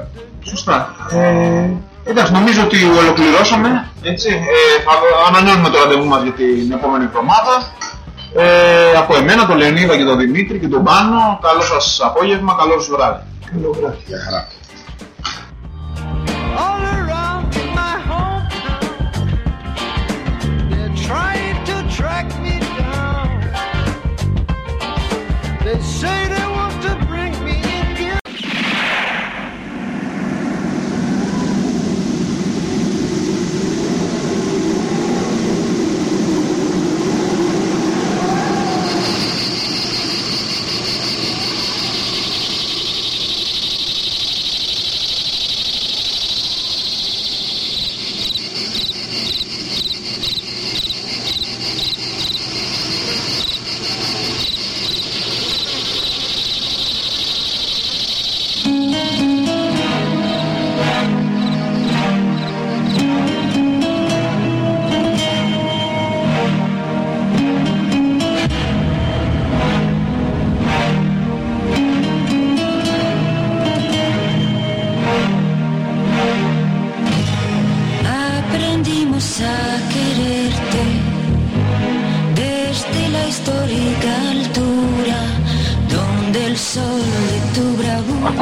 Σωστά. Ε, εντάξει, νομίζω ότι ολοκληρώσαμε. Έτσι. Ε, θα ανανεώνουμε το ραντεβού μας για την επόμενη εβδομάδα. Ε, από εμένα, τον Λεωνίδα και τον Δημήτρη και τον Πάνο, καλό σας απόγευμα, καλό σας βράδυ. Καλό βράδυ. Γεια χαρά. all around my hometown. They're trying to track me down. They say they want to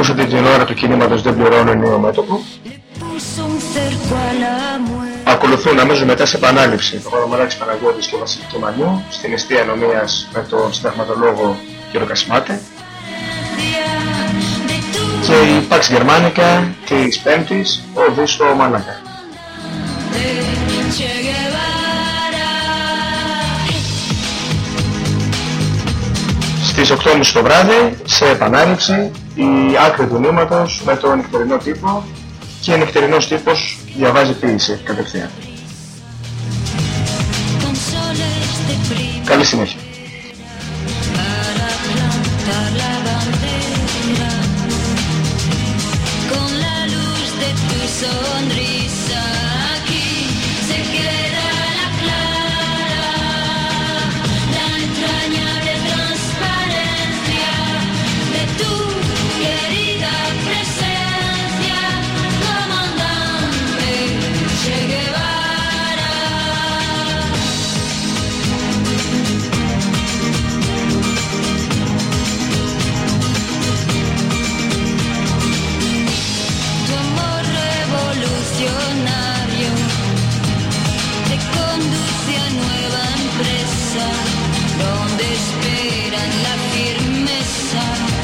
αυτή την ώρα του κινήματος δεν πληρώνουν νέο μέτωπο. poussons cerco à la muerte. Ακολουθούν αμέσως μετά σε επανάληψη το Παναμαράκης Παναγιώτης και ο Βασιλική Μανιού στην αιστεία ενομίας με τον συνταγματολόγο κ. Κασιμάτε de tout και η Pax Germanica της Πέμπτης ο Δίστο Μάνακα. Στις 8.30 το βράδυ σε επανάληψη η άκρη του νήματος με τον νυχτερινό τύπο και ο νυχτερινός τύπος διαβάζει ποίηση κατευθείαν. Con soles de prima Καλή συνέχεια. para